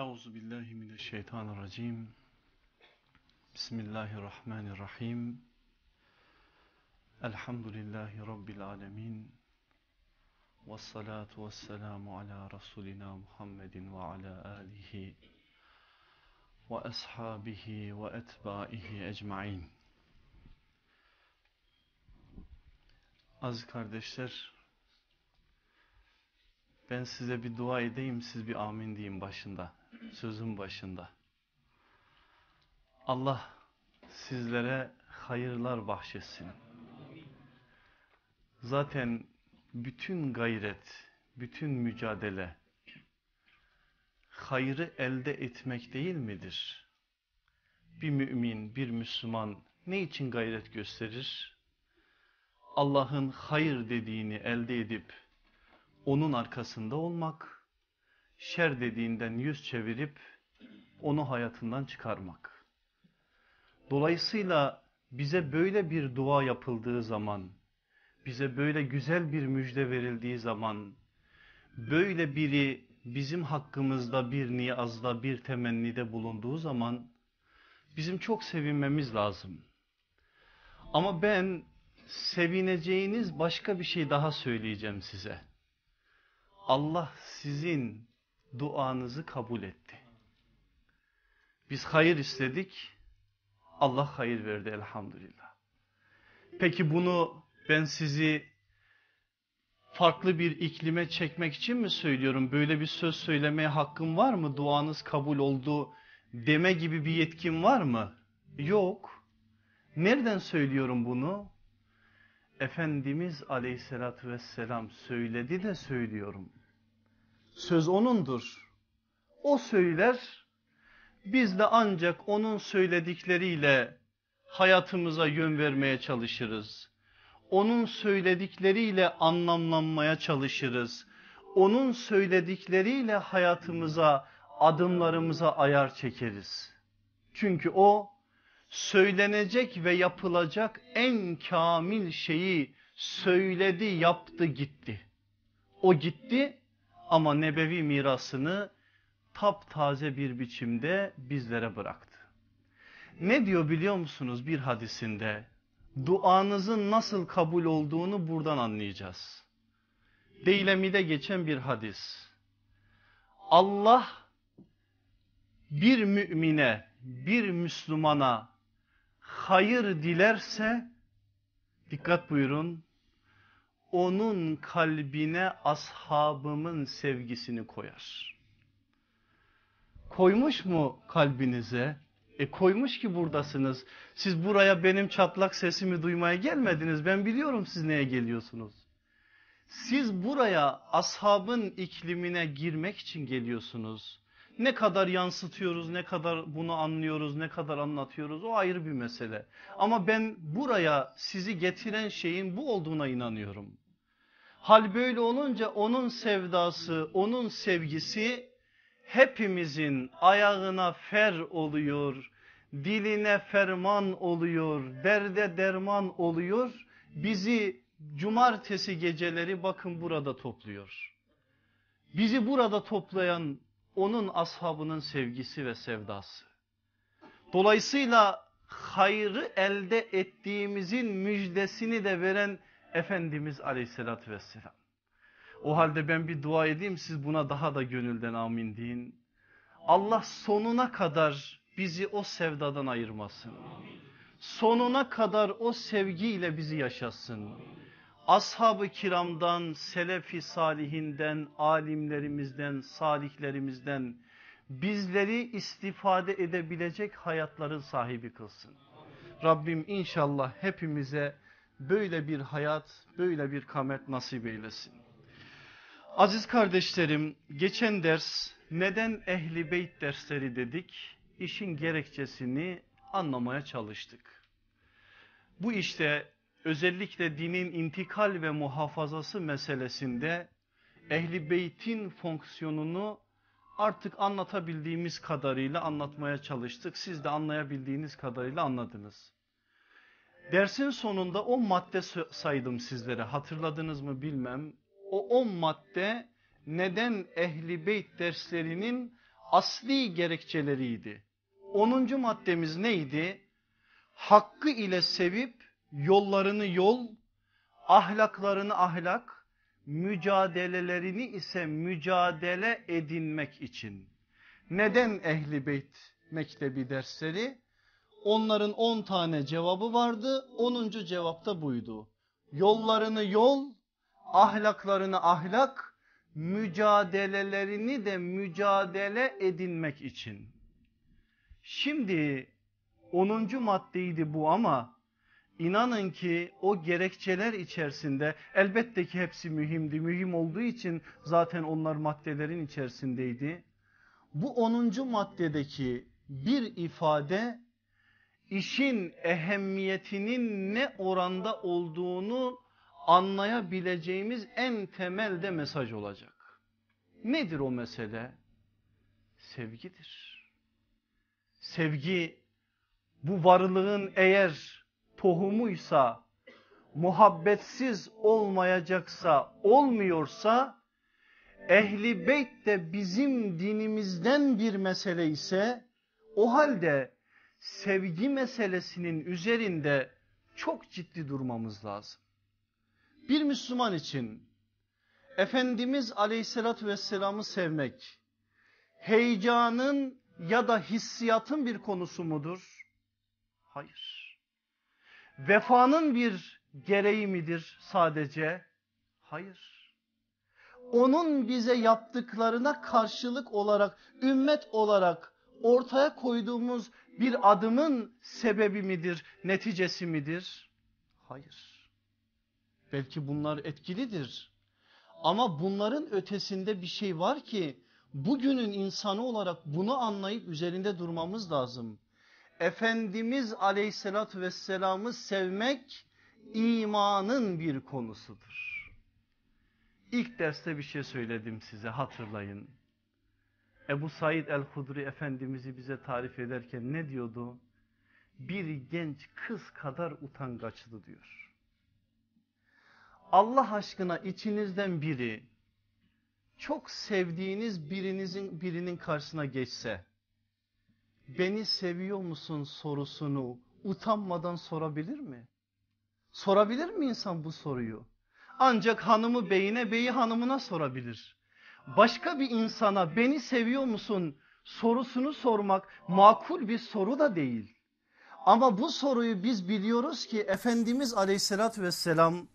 Euzu billahi mineşşeytanirracim. Bismillahirrahmanirrahim. Elhamdülillahi rabbil alamin. Ves salatu vesselamu ala rasulina Muhammedin ve ala alihi ve ashabihi ve etbaihi ecmaîn. Aziz kardeşler, ben size bir dua edeyim, siz bir amin deyin başında, sözün başında. Allah sizlere hayırlar bahşetsin. Zaten bütün gayret, bütün mücadele, hayrı elde etmek değil midir? Bir mümin, bir Müslüman ne için gayret gösterir? Allah'ın hayır dediğini elde edip, onun arkasında olmak, şer dediğinden yüz çevirip onu hayatından çıkarmak. Dolayısıyla bize böyle bir dua yapıldığı zaman, bize böyle güzel bir müjde verildiği zaman, böyle biri bizim hakkımızda bir niyazda, bir temennide bulunduğu zaman, bizim çok sevinmemiz lazım. Ama ben sevineceğiniz başka bir şey daha söyleyeceğim size. Allah sizin duanızı kabul etti. Biz hayır istedik, Allah hayır verdi elhamdülillah. Peki bunu ben sizi farklı bir iklime çekmek için mi söylüyorum? Böyle bir söz söylemeye hakkım var mı? Duanız kabul oldu deme gibi bir yetkim var mı? Yok. Nereden söylüyorum bunu? Efendimiz aleyhissalatü vesselam söyledi de söylüyorum. Söz onundur. O söyler, biz de ancak onun söyledikleriyle hayatımıza yön vermeye çalışırız. Onun söyledikleriyle anlamlanmaya çalışırız. Onun söyledikleriyle hayatımıza, adımlarımıza ayar çekeriz. Çünkü o söylenecek ve yapılacak en kamil şeyi söyledi, yaptı, gitti. O gitti ama nebevi mirasını taptaze bir biçimde bizlere bıraktı. Ne diyor biliyor musunuz bir hadisinde? Duanızın nasıl kabul olduğunu buradan anlayacağız. Deylemide geçen bir hadis. Allah bir mümine, bir Müslümana hayır dilerse, dikkat buyurun, onun kalbine ashabımın sevgisini koyar. Koymuş mu kalbinize? E koymuş ki buradasınız. Siz buraya benim çatlak sesimi duymaya gelmediniz. Ben biliyorum siz neye geliyorsunuz. Siz buraya ashabın iklimine girmek için geliyorsunuz. Ne kadar yansıtıyoruz, ne kadar bunu anlıyoruz, ne kadar anlatıyoruz o ayrı bir mesele. Ama ben buraya sizi getiren şeyin bu olduğuna inanıyorum. Hal böyle olunca onun sevdası, onun sevgisi hepimizin ayağına fer oluyor, diline ferman oluyor, derde derman oluyor. Bizi cumartesi geceleri bakın burada topluyor. Bizi burada toplayan onun ashabının sevgisi ve sevdası. Dolayısıyla hayrı elde ettiğimizin müjdesini de veren Efendimiz aleyhissalatü vesselam. O halde ben bir dua edeyim siz buna daha da gönülden amin deyin. Allah sonuna kadar bizi o sevdadan ayırmasın. Sonuna kadar o sevgiyle bizi yaşasın. Ashab-ı kiramdan, selefi salihinden, alimlerimizden, salihlerimizden bizleri istifade edebilecek hayatların sahibi kılsın. Rabbim inşallah hepimize böyle bir hayat, böyle bir kamet nasip eylesin. Aziz kardeşlerim, geçen ders neden ehli beyt dersleri dedik? İşin gerekçesini anlamaya çalıştık. Bu işte özellikle dinin intikal ve muhafazası meselesinde ehli beytin fonksiyonunu artık anlatabildiğimiz kadarıyla anlatmaya çalıştık. Siz de anlayabildiğiniz kadarıyla anladınız. Dersin sonunda 10 madde saydım sizlere hatırladınız mı bilmem. O 10 madde neden ehli beyt derslerinin asli gerekçeleriydi. 10. maddemiz neydi? Hakkı ile sevip yollarını yol, ahlaklarını ahlak, mücadelelerini ise mücadele edinmek için. Neden Ehli Beyt Mektebi dersleri? Onların 10 on tane cevabı vardı. 10. cevapta buydu. Yollarını yol, ahlaklarını ahlak, mücadelelerini de mücadele edinmek için. Şimdi 10. maddeydi bu ama inanın ki o gerekçeler içerisinde elbette ki hepsi mühimdi. Mühim olduğu için zaten onlar maddelerin içerisindeydi. Bu 10. maddedeki bir ifade işin ehemmiyetinin ne oranda olduğunu anlayabileceğimiz en temelde mesaj olacak. Nedir o mesele? Sevgidir. Sevgi bu varlığın eğer tohumuysa, muhabbetsiz olmayacaksa, olmuyorsa, ehli beyt de bizim dinimizden bir mesele ise, o halde sevgi meselesinin üzerinde çok ciddi durmamız lazım. Bir Müslüman için Efendimiz aleyhissalatü vesselam'ı sevmek heyecanın ya da hissiyatın bir konusu mudur? Hayır. Vefanın bir gereği midir sadece? Hayır. Onun bize yaptıklarına karşılık olarak, ümmet olarak ortaya koyduğumuz bir adımın sebebi midir, neticesi midir? Hayır. Belki bunlar etkilidir. Ama bunların ötesinde bir şey var ki bugünün insanı olarak bunu anlayıp üzerinde durmamız lazım. Efendimiz aleyhissalatü vesselam'ı sevmek imanın bir konusudur. İlk derste bir şey söyledim size hatırlayın. Ebu Said el-Hudri Efendimiz'i bize tarif ederken ne diyordu? Bir genç kız kadar utangaçlı diyor. Allah aşkına içinizden biri çok sevdiğiniz birinizin birinin karşısına geçse beni seviyor musun sorusunu utanmadan sorabilir mi? Sorabilir mi insan bu soruyu? Ancak hanımı beyine beyi hanımına sorabilir. Başka bir insana beni seviyor musun sorusunu sormak makul bir soru da değil. Ama bu soruyu biz biliyoruz ki Efendimiz aleyhissalatü vesselam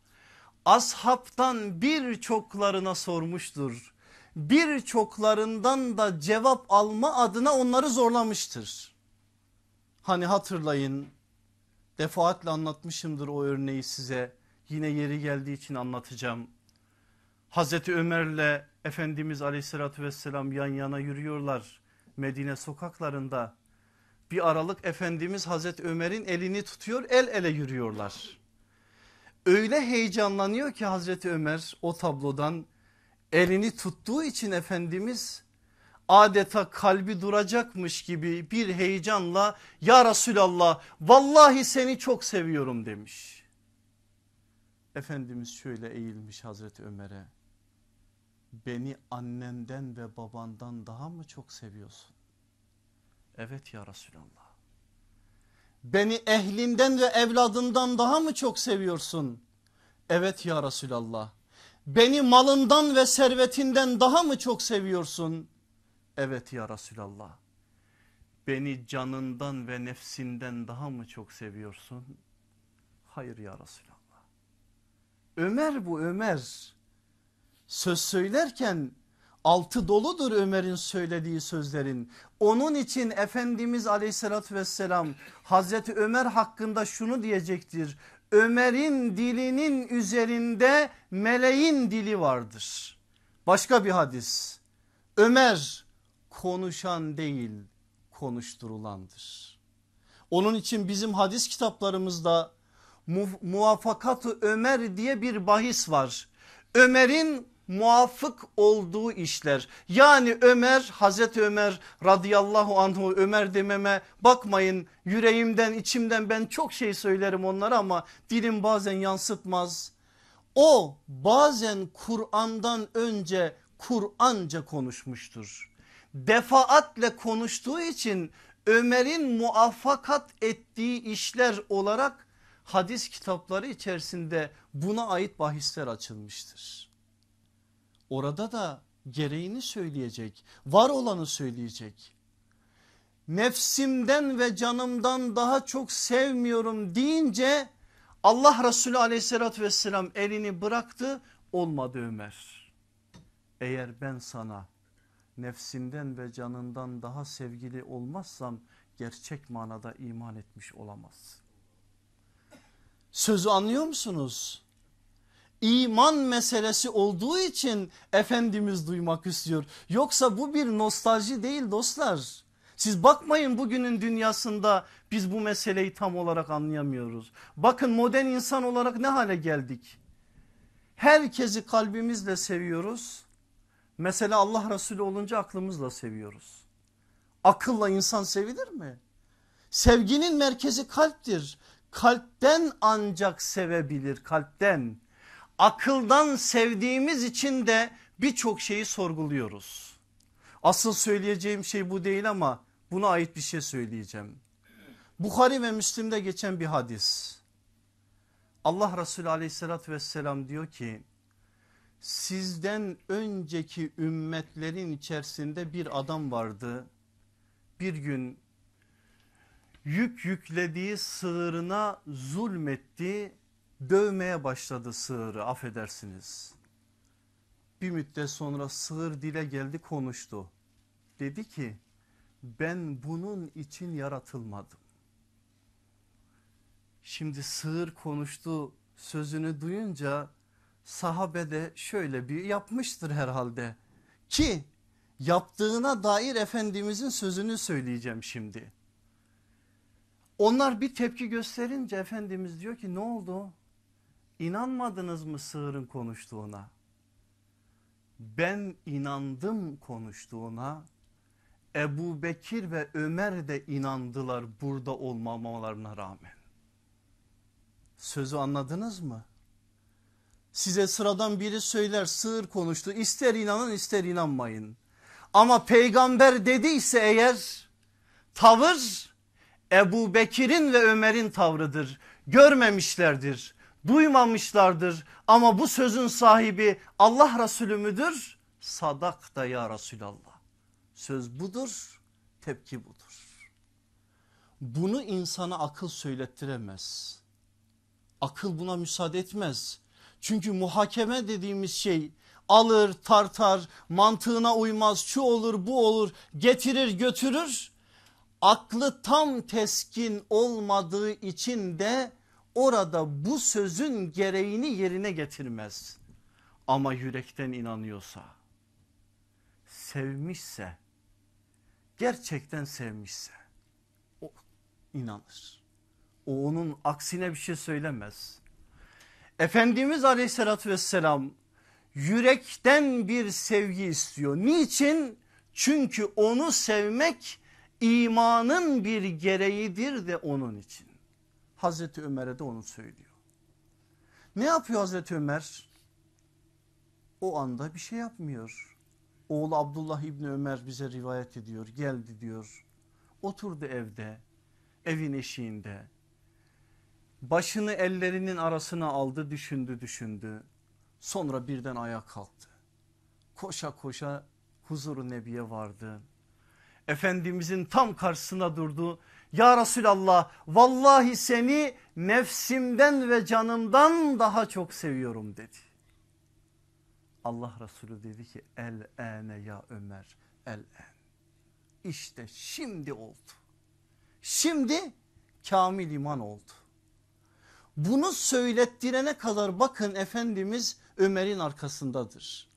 ashabtan birçoklarına sormuştur birçoklarından da cevap alma adına onları zorlamıştır. Hani hatırlayın defaatle anlatmışımdır o örneği size yine yeri geldiği için anlatacağım. Hazreti Ömer'le Efendimiz aleyhissalatü vesselam yan yana yürüyorlar Medine sokaklarında. Bir aralık Efendimiz Hazreti Ömer'in elini tutuyor el ele yürüyorlar. Öyle heyecanlanıyor ki Hazreti Ömer o tablodan elini tuttuğu için Efendimiz adeta kalbi duracakmış gibi bir heyecanla ya Resulallah vallahi seni çok seviyorum demiş. Efendimiz şöyle eğilmiş Hazreti Ömer'e beni annenden ve babandan daha mı çok seviyorsun? Evet ya Resulallah. Beni ehlinden ve evladından daha mı çok seviyorsun? Evet ya Resulallah. Beni malından ve servetinden daha mı çok seviyorsun? Evet ya Resulallah. Beni canından ve nefsinden daha mı çok seviyorsun? Hayır ya Resulallah. Ömer bu Ömer. Söz söylerken altı doludur Ömer'in söylediği sözlerin. Onun için Efendimiz aleyhissalatü vesselam Hazreti Ömer hakkında şunu diyecektir. Ömer'in dilinin üzerinde meleğin dili vardır. Başka bir hadis. Ömer konuşan değil konuşturulandır. Onun için bizim hadis kitaplarımızda mu muvaffakat Ömer diye bir bahis var. Ömer'in muafık olduğu işler. Yani Ömer Hazreti Ömer radıyallahu anhu Ömer dememe bakmayın yüreğimden içimden ben çok şey söylerim onlara ama dilim bazen yansıtmaz. O bazen Kur'an'dan önce Kur'anca konuşmuştur. defaatle konuştuğu için Ömer'in muvaffakat ettiği işler olarak hadis kitapları içerisinde buna ait bahisler açılmıştır. Orada da gereğini söyleyecek, var olanı söyleyecek. Nefsimden ve canımdan daha çok sevmiyorum deyince Allah Resulü aleyhissalatü vesselam elini bıraktı olmadı Ömer. Eğer ben sana nefsinden ve canından daha sevgili olmazsam gerçek manada iman etmiş olamazsın. Sözü anlıyor musunuz? İman meselesi olduğu için Efendimiz duymak istiyor. Yoksa bu bir nostalji değil dostlar. Siz bakmayın bugünün dünyasında biz bu meseleyi tam olarak anlayamıyoruz. Bakın modern insan olarak ne hale geldik? Herkesi kalbimizle seviyoruz. Mesela Allah Resulü olunca aklımızla seviyoruz. Akılla insan sevilir mi? Sevginin merkezi kalptir. Kalpten ancak sevebilir kalpten. Akıldan sevdiğimiz için de birçok şeyi sorguluyoruz. Asıl söyleyeceğim şey bu değil ama buna ait bir şey söyleyeceğim. Bukhari ve Müslim'de geçen bir hadis. Allah Resulü aleyhissalatü vesselam diyor ki sizden önceki ümmetlerin içerisinde bir adam vardı. Bir gün yük yüklediği sığırına zulmetti dövmeye başladı sığırı affedersiniz. Bir müddet sonra sığır dile geldi konuştu. Dedi ki ben bunun için yaratılmadım. Şimdi sığır konuştu sözünü duyunca sahabe de şöyle bir yapmıştır herhalde. Ki yaptığına dair Efendimizin sözünü söyleyeceğim şimdi. Onlar bir tepki gösterince Efendimiz diyor ki ne oldu? İnanmadınız mı sığırın konuştuğuna? Ben inandım konuştuğuna. Ebu Bekir ve Ömer de inandılar burada olmamalarına rağmen. Sözü anladınız mı? Size sıradan biri söyler sığır konuştu ister inanın ister inanmayın. Ama peygamber dediyse eğer tavır Ebu Bekir'in ve Ömer'in tavrıdır. Görmemişlerdir duymamışlardır ama bu sözün sahibi Allah Resulü müdür? Sadak da ya Resulallah. Söz budur, tepki budur. Bunu insana akıl söylettiremez. Akıl buna müsaade etmez. Çünkü muhakeme dediğimiz şey alır tartar mantığına uymaz şu olur bu olur getirir götürür. Aklı tam teskin olmadığı için de orada bu sözün gereğini yerine getirmez. Ama yürekten inanıyorsa, sevmişse, gerçekten sevmişse o inanır. O onun aksine bir şey söylemez. Efendimiz aleyhissalatü vesselam yürekten bir sevgi istiyor. Niçin? Çünkü onu sevmek imanın bir gereğidir de onun için. Hazreti Ömer'e de onu söylüyor. Ne yapıyor Hazreti Ömer? O anda bir şey yapmıyor. Oğlu Abdullah İbni Ömer bize rivayet ediyor. Geldi diyor. Oturdu evde. Evin eşiğinde. Başını ellerinin arasına aldı düşündü düşündü. Sonra birden ayağa kalktı. Koşa koşa huzuru nebiye vardı. Efendimizin tam karşısına durdu ya Resulallah vallahi seni nefsimden ve canımdan daha çok seviyorum dedi. Allah Resulü dedi ki el ene ya Ömer el en. İşte şimdi oldu. Şimdi kamil iman oldu. Bunu söylettirene kadar bakın Efendimiz Ömer'in arkasındadır.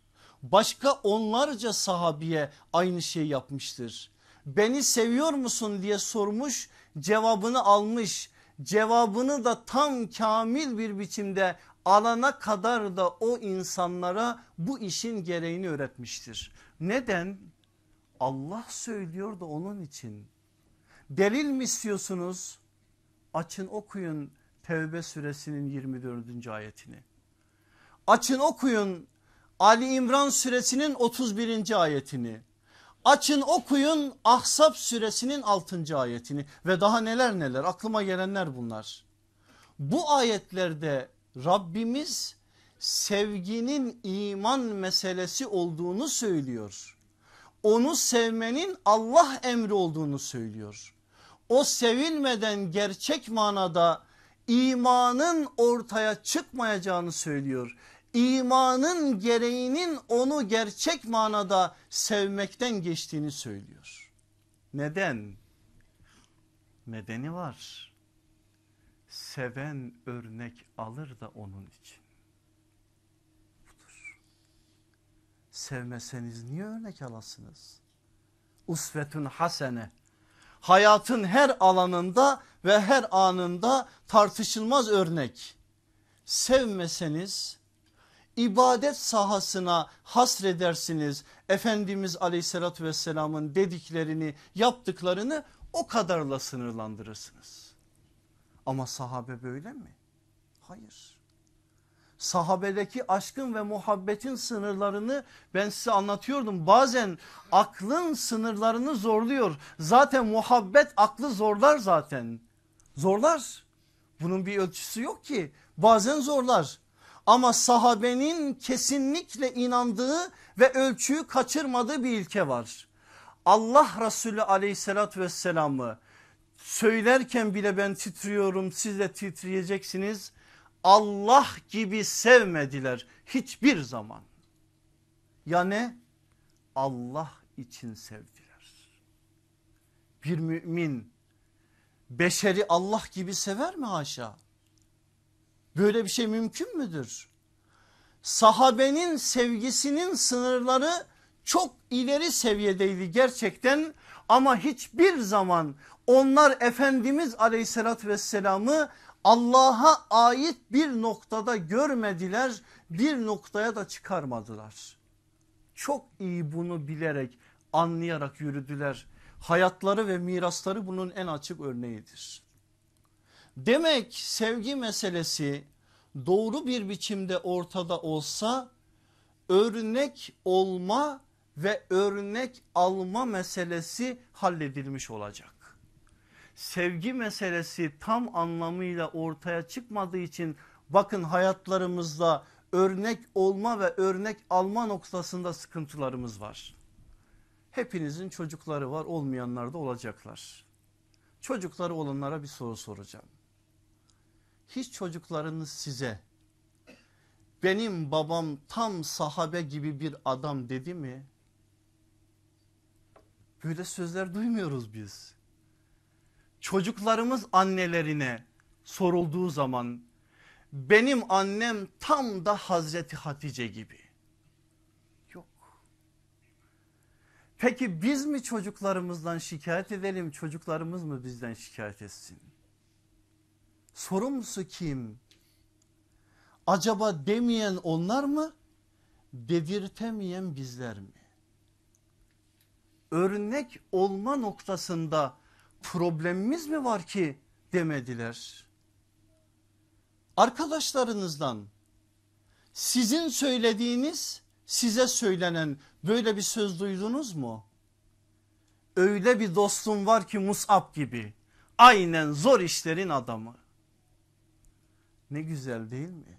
Başka onlarca sahabiye aynı şey yapmıştır beni seviyor musun diye sormuş cevabını almış cevabını da tam kamil bir biçimde alana kadar da o insanlara bu işin gereğini öğretmiştir. Neden? Allah söylüyor da onun için. Delil mi istiyorsunuz? Açın okuyun Tevbe suresinin 24. ayetini. Açın okuyun Ali İmran suresinin 31. ayetini. Açın okuyun Ahzab suresinin 6. ayetini ve daha neler neler aklıma gelenler bunlar. Bu ayetlerde Rabbimiz sevginin iman meselesi olduğunu söylüyor. Onu sevmenin Allah emri olduğunu söylüyor. O sevilmeden gerçek manada imanın ortaya çıkmayacağını söylüyor. İmanın gereğinin onu gerçek manada sevmekten geçtiğini söylüyor. Neden? Nedeni var. Seven örnek alır da onun için. Budur. Sevmeseniz niye örnek alasınız? Usvetun hasene hayatın her alanında ve her anında tartışılmaz örnek. Sevmeseniz ibadet sahasına hasredersiniz. Efendimiz aleyhissalatü vesselamın dediklerini yaptıklarını o kadarla sınırlandırırsınız. Ama sahabe böyle mi? Hayır sahabedeki aşkın ve muhabbetin sınırlarını ben size anlatıyordum. Bazen aklın sınırlarını zorluyor. Zaten muhabbet aklı zorlar zaten. Zorlar. Bunun bir ölçüsü yok ki. Bazen zorlar. Ama sahabenin kesinlikle inandığı ve ölçüyü kaçırmadığı bir ilke var. Allah Resulü aleyhissalatü vesselamı söylerken bile ben titriyorum siz de titreyeceksiniz Allah gibi sevmediler hiçbir zaman. Ya ne? Allah için sevdiler. Bir mümin beşeri Allah gibi sever mi haşa? Böyle bir şey mümkün müdür? Sahabenin sevgisinin sınırları çok ileri seviyedeydi gerçekten ama hiçbir zaman onlar Efendimiz aleyhissalatü vesselamı Allah'a ait bir noktada görmediler bir noktaya da çıkarmadılar. Çok iyi bunu bilerek anlayarak yürüdüler. Hayatları ve mirasları bunun en açık örneğidir. Demek sevgi meselesi doğru bir biçimde ortada olsa örnek olma ve örnek alma meselesi halledilmiş olacak sevgi meselesi tam anlamıyla ortaya çıkmadığı için bakın hayatlarımızda örnek olma ve örnek alma noktasında sıkıntılarımız var. Hepinizin çocukları var olmayanlar da olacaklar. Çocukları olanlara bir soru soracağım. Hiç çocuklarınız size benim babam tam sahabe gibi bir adam dedi mi? Böyle sözler duymuyoruz biz çocuklarımız annelerine sorulduğu zaman benim annem tam da Hazreti Hatice gibi. Yok. Peki biz mi çocuklarımızdan şikayet edelim çocuklarımız mı bizden şikayet etsin? Sorumlusu kim? Acaba demeyen onlar mı? Dedirtemeyen bizler mi? Örnek olma noktasında problemimiz mi var ki demediler. Arkadaşlarınızdan sizin söylediğiniz size söylenen böyle bir söz duydunuz mu? Öyle bir dostum var ki Musab gibi aynen zor işlerin adamı. Ne güzel değil mi?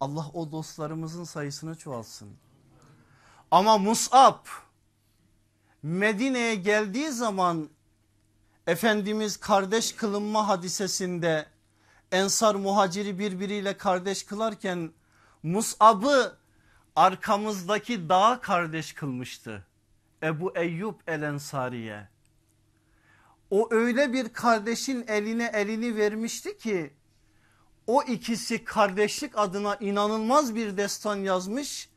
Allah o dostlarımızın sayısını çoğalsın. Ama Musab Medine'ye geldiği zaman Efendimiz kardeş kılınma hadisesinde Ensar muhaciri birbiriyle kardeş kılarken Mus'ab'ı arkamızdaki dağa kardeş kılmıştı. Ebu Eyyub el Ensariye. O öyle bir kardeşin eline elini vermişti ki o ikisi kardeşlik adına inanılmaz bir destan yazmış.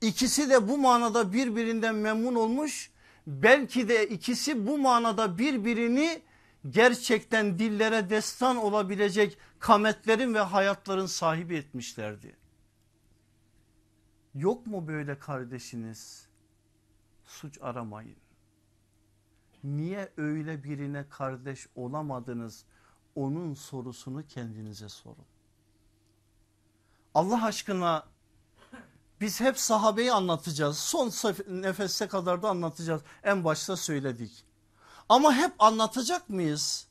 İkisi de bu manada birbirinden memnun olmuş belki de ikisi bu manada birbirini gerçekten dillere destan olabilecek kametlerin ve hayatların sahibi etmişlerdi. Yok mu böyle kardeşiniz? Suç aramayın. Niye öyle birine kardeş olamadınız? Onun sorusunu kendinize sorun. Allah aşkına Biz hep sahabeyi anlatacağız. Son nefeste kadar da anlatacağız. En başta söyledik. Ama hep anlatacak mıyız?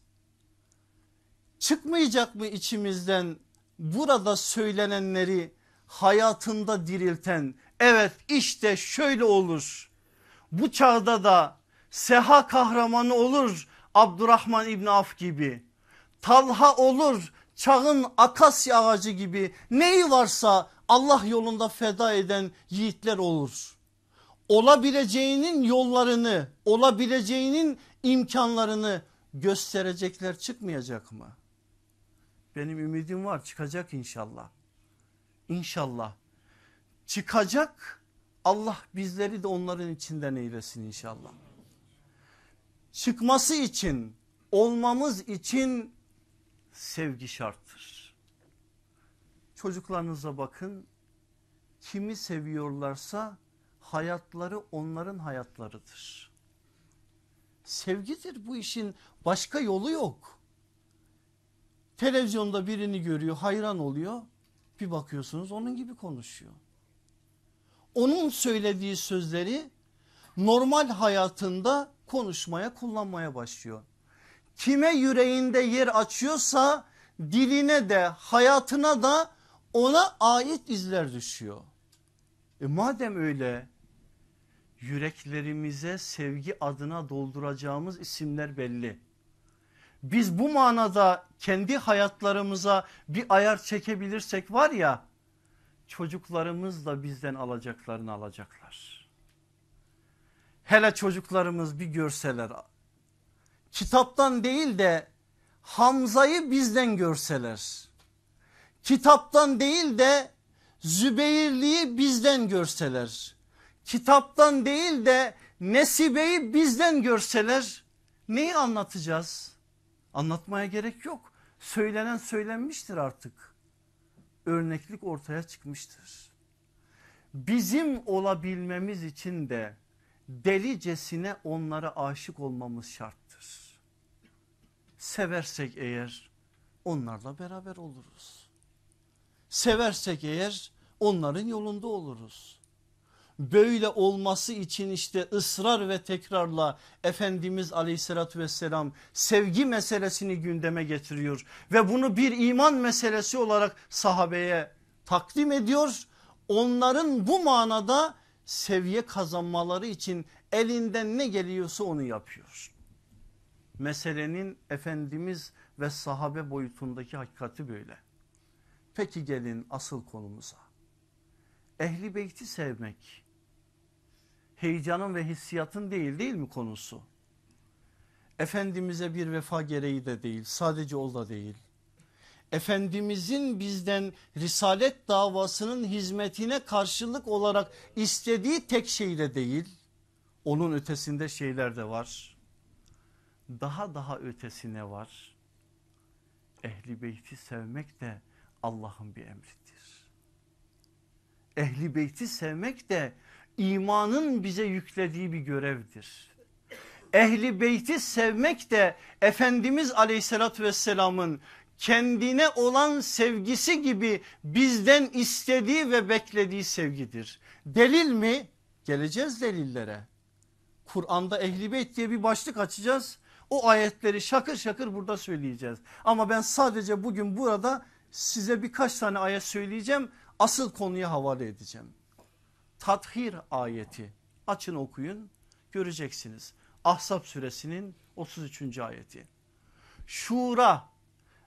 Çıkmayacak mı içimizden burada söylenenleri hayatında dirilten evet işte şöyle olur. Bu çağda da Seha kahramanı olur Abdurrahman İbni Af gibi. Talha olur çağın akasya ağacı gibi neyi varsa Allah yolunda feda eden yiğitler olur. Olabileceğinin yollarını olabileceğinin imkanlarını gösterecekler çıkmayacak mı? Benim ümidim var çıkacak inşallah. İnşallah çıkacak Allah bizleri de onların içinden eylesin inşallah. Çıkması için olmamız için sevgi şarttır. Çocuklarınıza bakın kimi seviyorlarsa hayatları onların hayatlarıdır. Sevgidir bu işin başka yolu yok. Televizyonda birini görüyor hayran oluyor bir bakıyorsunuz onun gibi konuşuyor. Onun söylediği sözleri normal hayatında konuşmaya kullanmaya başlıyor. Kime yüreğinde yer açıyorsa diline de hayatına da ona ait izler düşüyor. E madem öyle yüreklerimize sevgi adına dolduracağımız isimler belli. Biz bu manada kendi hayatlarımıza bir ayar çekebilirsek var ya çocuklarımız da bizden alacaklarını alacaklar. Hele çocuklarımız bir görseler kitaptan değil de Hamza'yı bizden görseler kitaptan değil de Zübeyirli'yi bizden görseler kitaptan değil de Nesibe'yi bizden görseler neyi anlatacağız? Anlatmaya gerek yok. Söylenen söylenmiştir artık. Örneklik ortaya çıkmıştır. Bizim olabilmemiz için de delicesine onlara aşık olmamız şarttır. Seversek eğer onlarla beraber oluruz. Seversek eğer onların yolunda oluruz böyle olması için işte ısrar ve tekrarla Efendimiz aleyhissalatü vesselam sevgi meselesini gündeme getiriyor ve bunu bir iman meselesi olarak sahabeye takdim ediyor. Onların bu manada seviye kazanmaları için elinden ne geliyorsa onu yapıyor. Meselenin Efendimiz ve sahabe boyutundaki hakikati böyle. Peki gelin asıl konumuza. Ehli beyti sevmek heyecanın ve hissiyatın değil değil mi konusu? Efendimiz'e bir vefa gereği de değil sadece o da değil. Efendimizin bizden risalet davasının hizmetine karşılık olarak istediği tek şey de değil. Onun ötesinde şeyler de var. Daha daha ötesine var. Ehli beyti sevmek de Allah'ın bir emridir. Ehli beyti sevmek de imanın bize yüklediği bir görevdir. Ehli beyti sevmek de Efendimiz aleyhissalatü vesselamın kendine olan sevgisi gibi bizden istediği ve beklediği sevgidir. Delil mi? Geleceğiz delillere. Kur'an'da ehli beyt diye bir başlık açacağız. O ayetleri şakır şakır burada söyleyeceğiz. Ama ben sadece bugün burada size birkaç tane ayet söyleyeceğim. Asıl konuya havale edeceğim. Tathir ayeti açın okuyun göreceksiniz. Ahzab suresinin 33. ayeti. Şura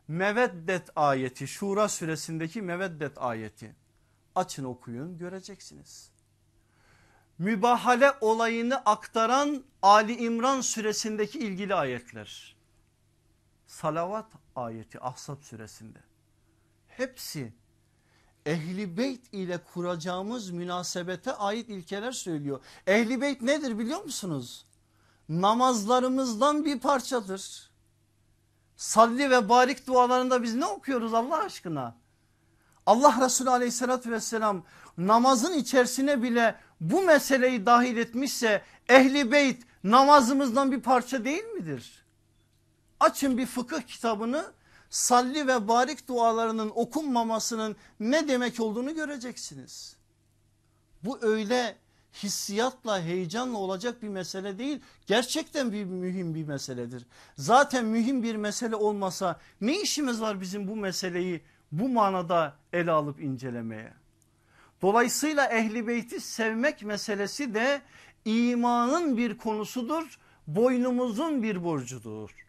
meveddet ayeti Şura suresindeki meveddet ayeti açın okuyun göreceksiniz. Mübahale olayını aktaran Ali İmran suresindeki ilgili ayetler. Salavat ayeti Ahzab suresinde. Hepsi ehli beyt ile kuracağımız münasebete ait ilkeler söylüyor. Ehli beyt nedir biliyor musunuz? Namazlarımızdan bir parçadır. Salli ve barik dualarında biz ne okuyoruz Allah aşkına? Allah Resulü aleyhissalatü vesselam namazın içerisine bile bu meseleyi dahil etmişse ehli beyt namazımızdan bir parça değil midir? Açın bir fıkıh kitabını salli ve barik dualarının okunmamasının ne demek olduğunu göreceksiniz. Bu öyle hissiyatla heyecanla olacak bir mesele değil. Gerçekten bir mühim bir meseledir. Zaten mühim bir mesele olmasa ne işimiz var bizim bu meseleyi bu manada ele alıp incelemeye? Dolayısıyla ehli beyti sevmek meselesi de imanın bir konusudur. Boynumuzun bir borcudur.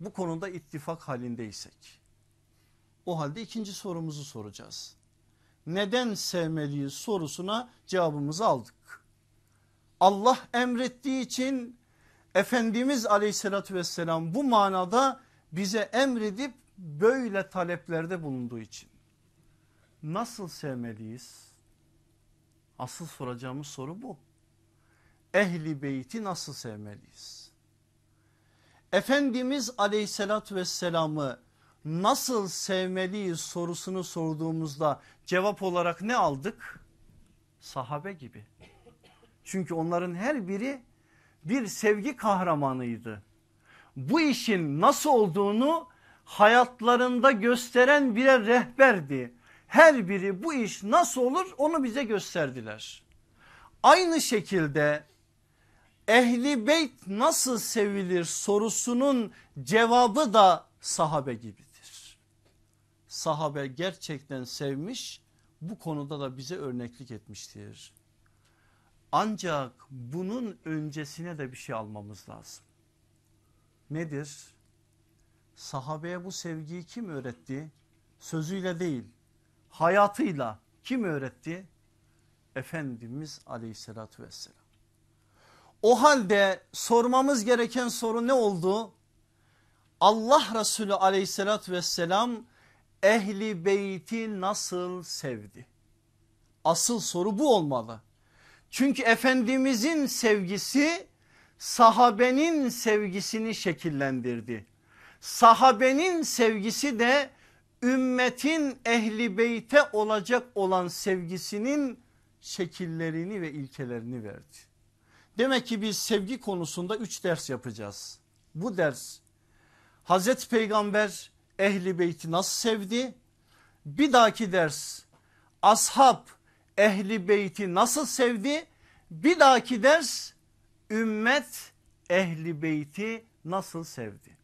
Bu konuda ittifak halindeysek. O halde ikinci sorumuzu soracağız. Neden sevmeliyiz sorusuna cevabımızı aldık. Allah emrettiği için Efendimiz aleyhissalatü vesselam bu manada bize emredip böyle taleplerde bulunduğu için. Nasıl sevmeliyiz? Asıl soracağımız soru bu. Ehli beyti nasıl sevmeliyiz? Efendimiz aleyhissalatü vesselamı nasıl sevmeliyiz sorusunu sorduğumuzda cevap olarak ne aldık? Sahabe gibi. Çünkü onların her biri bir sevgi kahramanıydı. Bu işin nasıl olduğunu hayatlarında gösteren birer rehberdi. Her biri bu iş nasıl olur onu bize gösterdiler. Aynı şekilde ehli beyt nasıl sevilir sorusunun cevabı da sahabe gibidir. Sahabe gerçekten sevmiş bu konuda da bize örneklik etmiştir. Ancak bunun öncesine de bir şey almamız lazım. Nedir? Sahabeye bu sevgiyi kim öğretti? Sözüyle değil hayatıyla kim öğretti? Efendimiz aleyhissalatü vesselam. O halde sormamız gereken soru ne oldu? Allah Resulü aleyhissalatü vesselam ehli beyti nasıl sevdi? Asıl soru bu olmalı. Çünkü Efendimizin sevgisi sahabenin sevgisini şekillendirdi. Sahabenin sevgisi de ümmetin ehli beyte olacak olan sevgisinin şekillerini ve ilkelerini verdi. Demek ki biz sevgi konusunda üç ders yapacağız. Bu ders Hazreti Peygamber ehli beyti nasıl sevdi? Bir dahaki ders ashab ehli beyti nasıl sevdi? Bir dahaki ders ümmet ehli beyti nasıl sevdi?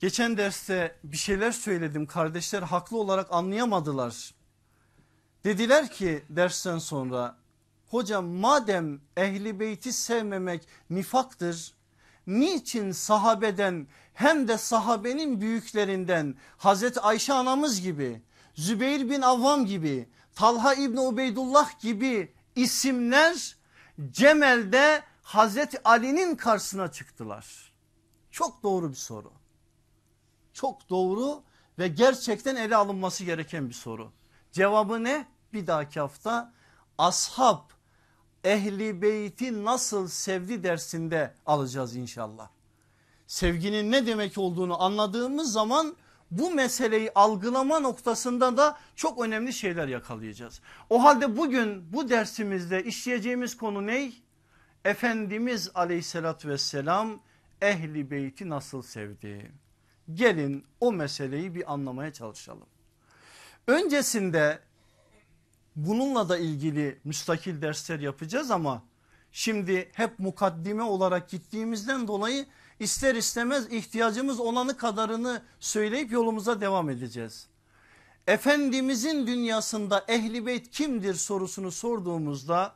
Geçen derste bir şeyler söyledim kardeşler haklı olarak anlayamadılar. Dediler ki dersten sonra hocam madem ehli beyti sevmemek nifaktır niçin sahabeden hem de sahabenin büyüklerinden Hazreti Ayşe anamız gibi Zübeyir bin Avvam gibi Talha İbni Ubeydullah gibi isimler Cemel'de Hazreti Ali'nin karşısına çıktılar. Çok doğru bir soru. Çok doğru ve gerçekten ele alınması gereken bir soru. Cevabı ne? Bir dahaki hafta ashab ehli beyti nasıl sevdi dersinde alacağız inşallah. Sevginin ne demek olduğunu anladığımız zaman bu meseleyi algılama noktasında da çok önemli şeyler yakalayacağız. O halde bugün bu dersimizde işleyeceğimiz konu ne? Efendimiz aleyhissalatü vesselam ehli beyti nasıl sevdi? Gelin o meseleyi bir anlamaya çalışalım. Öncesinde bununla da ilgili müstakil dersler yapacağız ama şimdi hep mukaddime olarak gittiğimizden dolayı ister istemez ihtiyacımız olanı kadarını söyleyip yolumuza devam edeceğiz. Efendimizin dünyasında ehli beyt kimdir sorusunu sorduğumuzda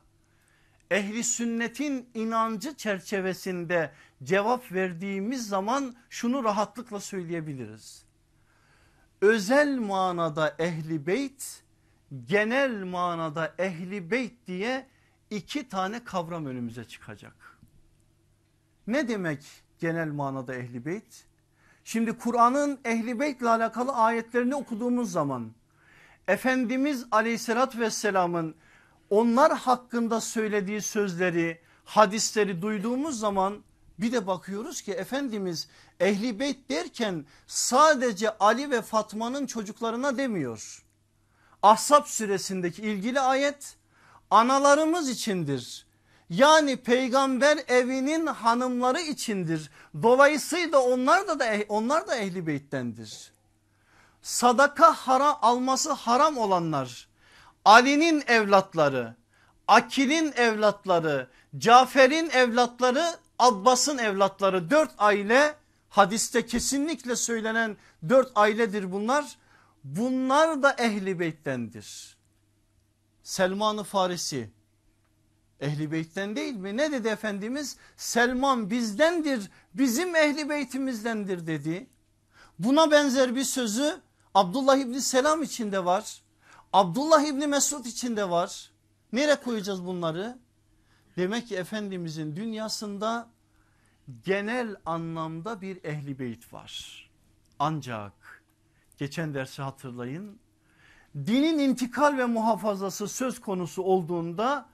ehli sünnetin inancı çerçevesinde cevap verdiğimiz zaman şunu rahatlıkla söyleyebiliriz. Özel manada ehli beyt genel manada ehli beyt diye iki tane kavram önümüze çıkacak. Ne demek genel manada ehli beyt? Şimdi Kur'an'ın ehli beyt ile alakalı ayetlerini okuduğumuz zaman Efendimiz aleyhissalatü vesselamın onlar hakkında söylediği sözleri hadisleri duyduğumuz zaman bir de bakıyoruz ki Efendimiz ehli beyt derken sadece Ali ve Fatma'nın çocuklarına demiyor. Ahzab suresindeki ilgili ayet analarımız içindir. Yani peygamber evinin hanımları içindir. Dolayısıyla onlar da, da onlar da ehli beyttendir. Sadaka haram alması haram olanlar Ali'nin evlatları, Akil'in evlatları, Cafer'in evlatları, Abbas'ın evlatları dört aile hadiste kesinlikle söylenen dört ailedir bunlar. Bunlar da ehli beyttendir. Selman-ı Farisi ehli beytten değil mi? Ne dedi Efendimiz? Selman bizdendir bizim ehli beytimizdendir dedi. Buna benzer bir sözü Abdullah İbni Selam içinde var. Abdullah İbni Mesud içinde var. Nereye koyacağız bunları? Demek ki Efendimizin dünyasında genel anlamda bir ehli beyt var. Ancak geçen dersi hatırlayın. Dinin intikal ve muhafazası söz konusu olduğunda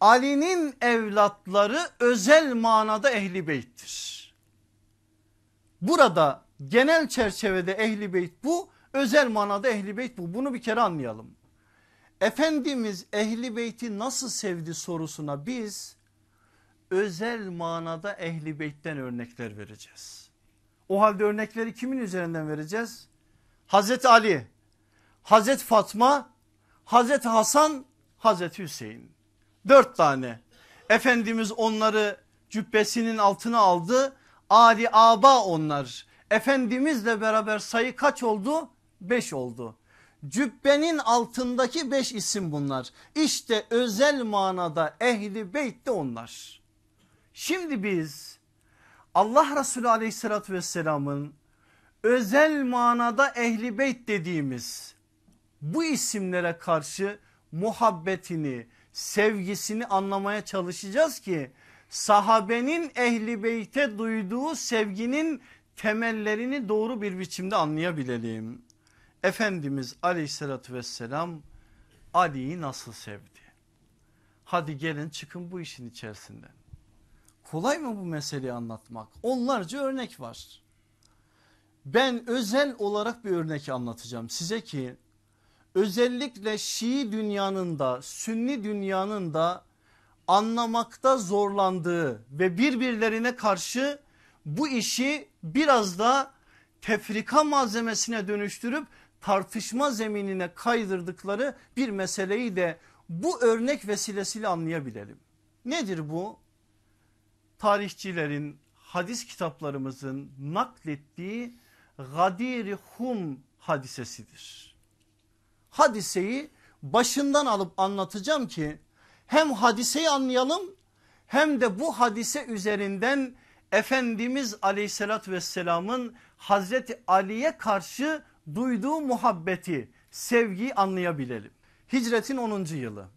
Ali'nin evlatları özel manada ehli beyttir. Burada genel çerçevede ehli beyt bu özel manada ehli beyt bu bunu bir kere anlayalım. Efendimiz ehli beyti nasıl sevdi sorusuna biz özel manada ehli beytten örnekler vereceğiz. O halde örnekleri kimin üzerinden vereceğiz? Hazreti Ali, Hazreti Fatma, Hazreti Hasan, Hazreti Hüseyin. Dört tane. Efendimiz onları cübbesinin altına aldı. Ali aba onlar. Efendimizle beraber sayı kaç oldu? Beş oldu. Cübbenin altındaki beş isim bunlar. İşte özel manada ehli beyt de onlar. Şimdi biz Allah Resulü aleyhissalatü vesselamın özel manada ehli beyt dediğimiz bu isimlere karşı muhabbetini, sevgisini anlamaya çalışacağız ki sahabenin ehli beyte duyduğu sevginin temellerini doğru bir biçimde anlayabilelim. Efendimiz aleyhissalatü vesselam Ali'yi nasıl sevdi? Hadi gelin çıkın bu işin içerisinden. Kolay mı bu meseleyi anlatmak? Onlarca örnek var. Ben özel olarak bir örnek anlatacağım size ki özellikle Şii dünyanın da Sünni dünyanın da anlamakta zorlandığı ve birbirlerine karşı bu işi biraz da tefrika malzemesine dönüştürüp tartışma zeminine kaydırdıkları bir meseleyi de bu örnek vesilesiyle anlayabilelim. Nedir bu? Tarihçilerin hadis kitaplarımızın naklettiği Gadir Hum hadisesidir hadiseyi başından alıp anlatacağım ki hem hadiseyi anlayalım hem de bu hadise üzerinden Efendimiz aleyhissalatü vesselamın Hazreti Ali'ye karşı duyduğu muhabbeti sevgiyi anlayabilelim. Hicretin 10. yılı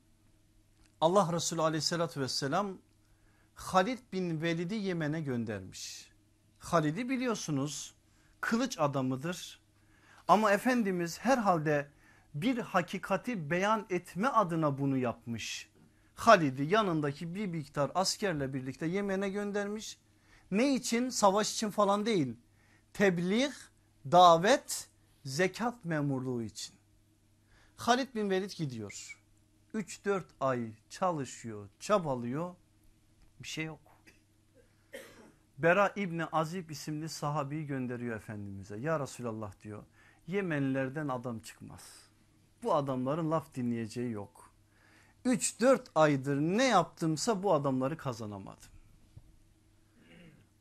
Allah Resulü aleyhissalatü vesselam Halid bin Velid'i Yemen'e göndermiş. Halid'i biliyorsunuz kılıç adamıdır ama Efendimiz herhalde bir hakikati beyan etme adına bunu yapmış. Halid'i yanındaki bir miktar askerle birlikte Yemen'e göndermiş. Ne için? Savaş için falan değil. Tebliğ, davet, zekat memurluğu için. Halid bin Velid gidiyor. 3-4 ay çalışıyor, çabalıyor. Bir şey yok. Bera İbni Azib isimli sahabeyi gönderiyor Efendimiz'e. Ya Resulallah diyor Yemenlilerden adam çıkmaz bu adamların laf dinleyeceği yok. 3-4 aydır ne yaptımsa bu adamları kazanamadım.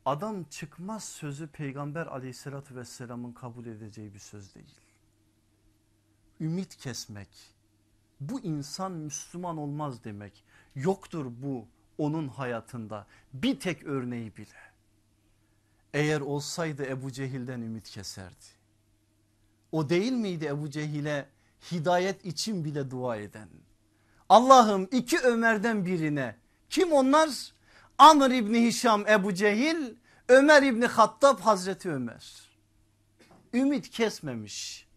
Adam çıkmaz sözü peygamber aleyhissalatü vesselamın kabul edeceği bir söz değil. Ümit kesmek bu insan Müslüman olmaz demek yoktur bu onun hayatında bir tek örneği bile. Eğer olsaydı Ebu Cehil'den ümit keserdi. O değil miydi Ebu Cehil'e hidayet için bile dua eden. Allah'ım iki Ömer'den birine kim onlar? Amr İbni Hişam Ebu Cehil Ömer İbni Hattab Hazreti Ömer. Ümit kesmemiş.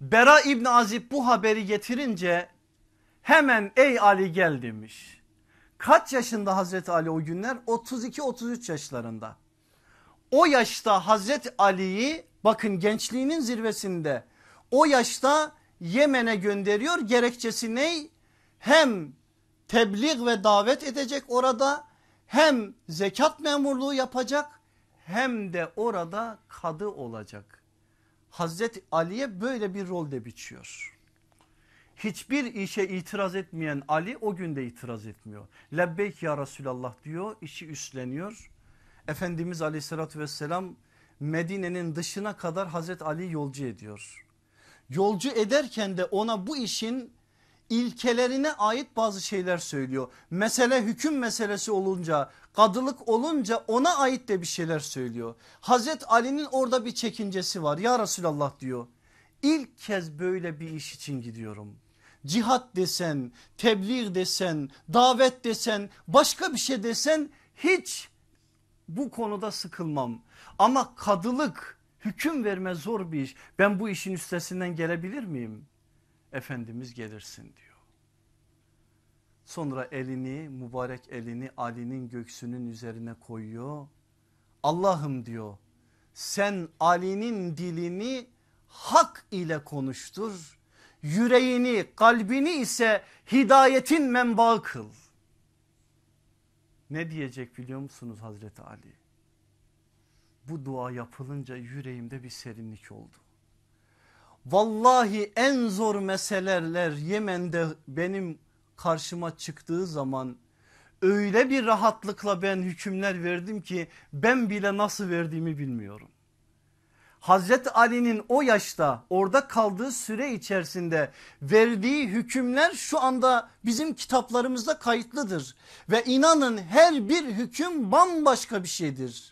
Bera İbni Azib bu haberi getirince hemen ey Ali gel demiş. Kaç yaşında Hazreti Ali o günler? 32-33 yaşlarında. O yaşta Hazreti Ali'yi bakın gençliğinin zirvesinde o yaşta Yemen'e gönderiyor. Gerekçesi ne? Hem tebliğ ve davet edecek orada hem zekat memurluğu yapacak hem de orada kadı olacak. Hazreti Ali'ye böyle bir rol de biçiyor. Hiçbir işe itiraz etmeyen Ali o günde itiraz etmiyor. Lebbeyk ya Resulallah diyor işi üstleniyor. Efendimiz aleyhissalatü vesselam Medine'nin dışına kadar Hazreti Ali yolcu ediyor. Yolcu ederken de ona bu işin ilkelerine ait bazı şeyler söylüyor. Mesele hüküm meselesi olunca kadılık olunca ona ait de bir şeyler söylüyor. Hazreti Ali'nin orada bir çekincesi var ya Resulallah diyor. İlk kez böyle bir iş için gidiyorum. Cihat desen, tebliğ desen, davet desen, başka bir şey desen hiç bu konuda sıkılmam. Ama kadılık hüküm verme zor bir iş. Ben bu işin üstesinden gelebilir miyim? Efendimiz gelirsin diyor. Sonra elini mübarek elini Ali'nin göksünün üzerine koyuyor. Allah'ım diyor sen Ali'nin dilini hak ile konuştur. Yüreğini kalbini ise hidayetin menbaı kıl. Ne diyecek biliyor musunuz Hazreti Ali? Bu dua yapılınca yüreğimde bir serinlik oldu. Vallahi en zor meseleler Yemen'de benim karşıma çıktığı zaman öyle bir rahatlıkla ben hükümler verdim ki ben bile nasıl verdiğimi bilmiyorum. Hazreti Ali'nin o yaşta orada kaldığı süre içerisinde verdiği hükümler şu anda bizim kitaplarımızda kayıtlıdır. Ve inanın her bir hüküm bambaşka bir şeydir.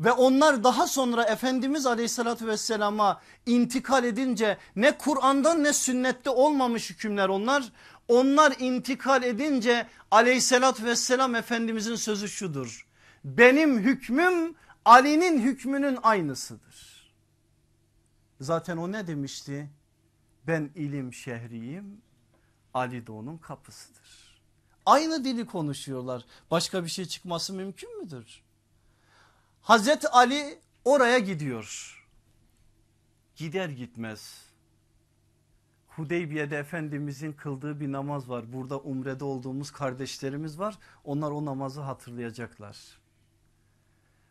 Ve onlar daha sonra Efendimiz aleyhissalatü vesselama intikal edince ne Kur'an'dan ne sünnette olmamış hükümler onlar. Onlar intikal edince aleyhissalatü vesselam Efendimizin sözü şudur. Benim hükmüm Ali'nin hükmünün aynısıdır. Zaten o ne demişti? Ben ilim şehriyim Ali de onun kapısıdır. Aynı dili konuşuyorlar. Başka bir şey çıkması mümkün müdür? Hazreti Ali oraya gidiyor. Gider gitmez. Hudeybiye'de Efendimizin kıldığı bir namaz var. Burada umrede olduğumuz kardeşlerimiz var. Onlar o namazı hatırlayacaklar.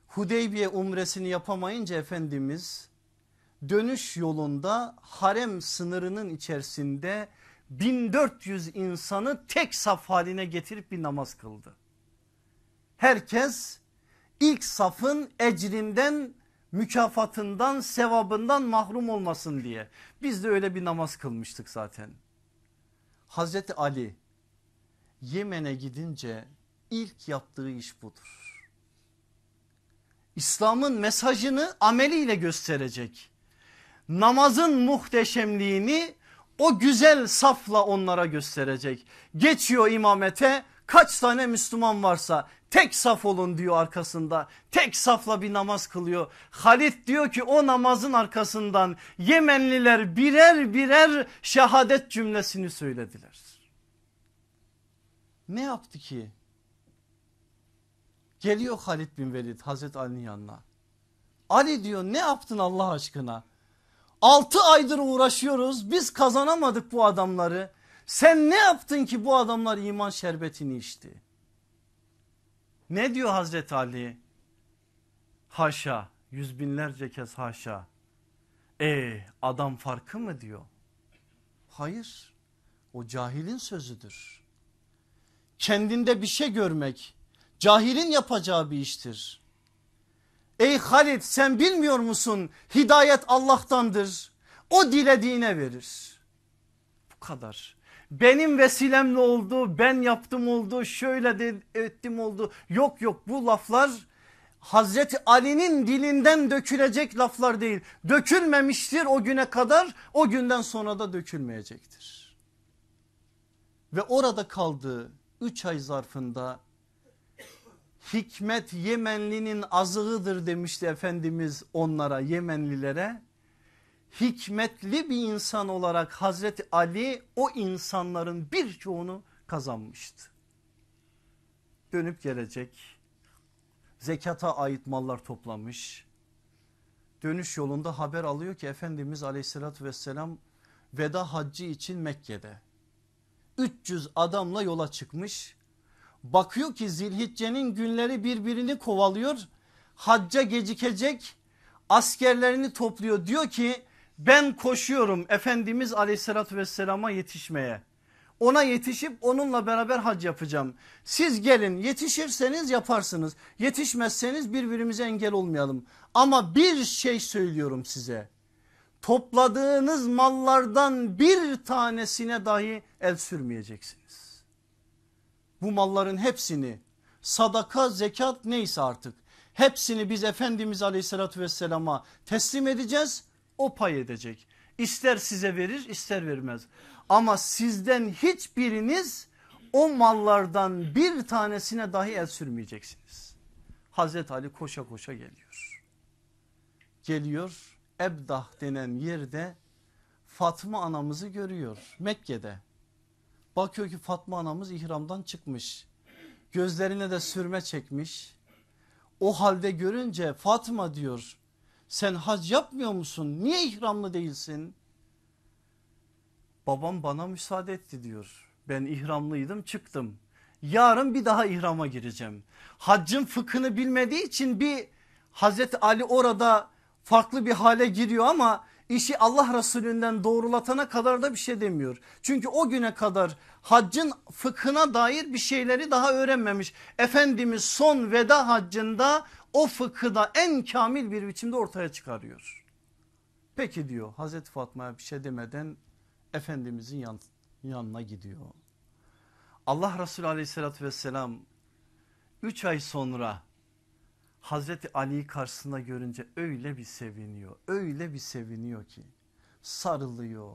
Hudeybiye umresini yapamayınca Efendimiz dönüş yolunda harem sınırının içerisinde 1400 insanı tek saf haline getirip bir namaz kıldı. Herkes ilk safın ecrinden mükafatından sevabından mahrum olmasın diye. Biz de öyle bir namaz kılmıştık zaten. Hazreti Ali Yemen'e gidince ilk yaptığı iş budur. İslam'ın mesajını ameliyle gösterecek. Namazın muhteşemliğini o güzel safla onlara gösterecek. Geçiyor imamete kaç tane Müslüman varsa tek saf olun diyor arkasında. Tek safla bir namaz kılıyor. Halit diyor ki o namazın arkasından Yemenliler birer birer şehadet cümlesini söylediler. Ne yaptı ki? Geliyor Halit bin Velid Hazreti Ali'nin yanına. Ali diyor ne yaptın Allah aşkına? 6 aydır uğraşıyoruz biz kazanamadık bu adamları. Sen ne yaptın ki bu adamlar iman şerbetini içti? Ne diyor Hazreti Ali? Haşa yüz binlerce kez haşa. E adam farkı mı diyor? Hayır o cahilin sözüdür. Kendinde bir şey görmek cahilin yapacağı bir iştir. Ey Halid sen bilmiyor musun hidayet Allah'tandır. O dilediğine verir. Bu kadar. Benim vesilemle oldu ben yaptım oldu şöyle de ettim oldu. Yok yok bu laflar Hazreti Ali'nin dilinden dökülecek laflar değil. Dökülmemiştir o güne kadar o günden sonra da dökülmeyecektir. Ve orada kaldığı 3 ay zarfında hikmet Yemenlinin azığıdır demişti Efendimiz onlara Yemenlilere. Hikmetli bir insan olarak Hazreti Ali o insanların birçoğunu kazanmıştı. Dönüp gelecek zekata ait mallar toplamış. Dönüş yolunda haber alıyor ki Efendimiz aleyhissalatü vesselam veda haccı için Mekke'de. 300 adamla yola çıkmış Bakıyor ki zilhiccenin günleri birbirini kovalıyor. Hacca gecikecek askerlerini topluyor. Diyor ki Ben koşuyorum Efendimiz aleyhissalatü vesselama yetişmeye. Ona yetişip onunla beraber hac yapacağım. Siz gelin yetişirseniz yaparsınız. Yetişmezseniz birbirimize engel olmayalım. Ama bir şey söylüyorum size. Topladığınız mallardan bir tanesine dahi el sürmeyeceksiniz. Bu malların hepsini sadaka zekat neyse artık hepsini biz Efendimiz aleyhissalatü vesselama teslim edeceğiz o pay edecek. İster size verir ister vermez ama sizden hiçbiriniz o mallardan bir tanesine dahi el sürmeyeceksiniz. Hazreti Ali koşa koşa geliyor. Geliyor Ebdah denen yerde Fatma anamızı görüyor Mekke'de. Bakıyor ki Fatma anamız ihramdan çıkmış. Gözlerine de sürme çekmiş. O halde görünce Fatma diyor sen hac yapmıyor musun? Niye ihramlı değilsin? Babam bana müsaade etti diyor. Ben ihramlıydım çıktım. Yarın bir daha ihrama gireceğim. Haccın fıkhını bilmediği için bir Hazreti Ali orada farklı bir hale giriyor ama işi Allah Resulünden doğrulatana kadar da bir şey demiyor. Çünkü o güne kadar haccın fıkhına dair bir şeyleri daha öğrenmemiş. Efendimiz son veda haccında o fıkhı da en kamil bir biçimde ortaya çıkarıyor. Peki diyor Hazreti Fatma'ya bir şey demeden Efendimizin yan, yanına gidiyor. Allah Resulü aleyhissalatü vesselam 3 ay sonra Hazreti Ali'yi karşısında görünce öyle bir seviniyor. Öyle bir seviniyor ki sarılıyor,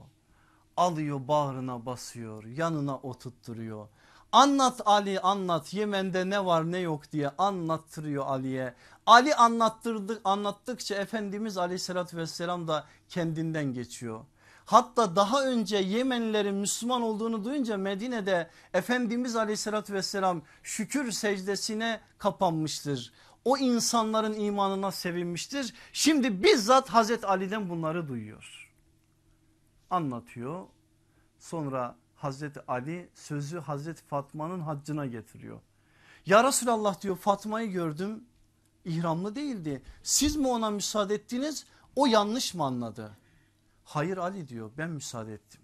alıyor bağrına basıyor, yanına oturtturuyor. Anlat Ali anlat Yemen'de ne var ne yok diye anlattırıyor Ali'ye. Ali anlattırdı, anlattıkça Efendimiz aleyhissalatü vesselam da kendinden geçiyor. Hatta daha önce Yemenlilerin Müslüman olduğunu duyunca Medine'de Efendimiz aleyhissalatü vesselam şükür secdesine kapanmıştır. O insanların imanına sevinmiştir. Şimdi bizzat Hazreti Ali'den bunları duyuyor. Anlatıyor. Sonra Hazreti Ali sözü Hazreti Fatma'nın haccına getiriyor. Ya Resulallah diyor Fatma'yı gördüm ihramlı değildi. Siz mi ona müsaade ettiniz o yanlış mı anladı? Hayır Ali diyor ben müsaade ettim.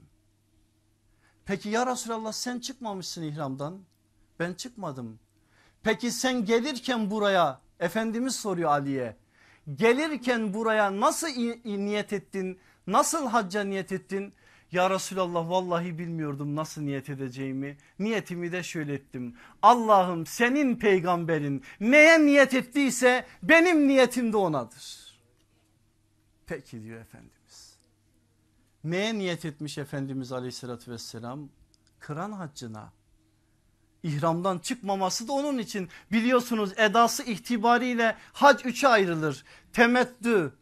Peki ya Resulallah sen çıkmamışsın ihramdan. Ben çıkmadım. Peki sen gelirken buraya Efendimiz soruyor Ali'ye. Gelirken buraya nasıl niyet ettin? Nasıl hacca niyet ettin? Ya Resulallah vallahi bilmiyordum nasıl niyet edeceğimi. Niyetimi de şöyle ettim. Allah'ım senin peygamberin neye niyet ettiyse benim niyetim de onadır. Peki diyor Efendimiz. Neye niyet etmiş Efendimiz aleyhissalatü vesselam? Kıran haccına. İhramdan çıkmaması da onun için biliyorsunuz edası itibariyle hac üçe ayrılır. Temettü,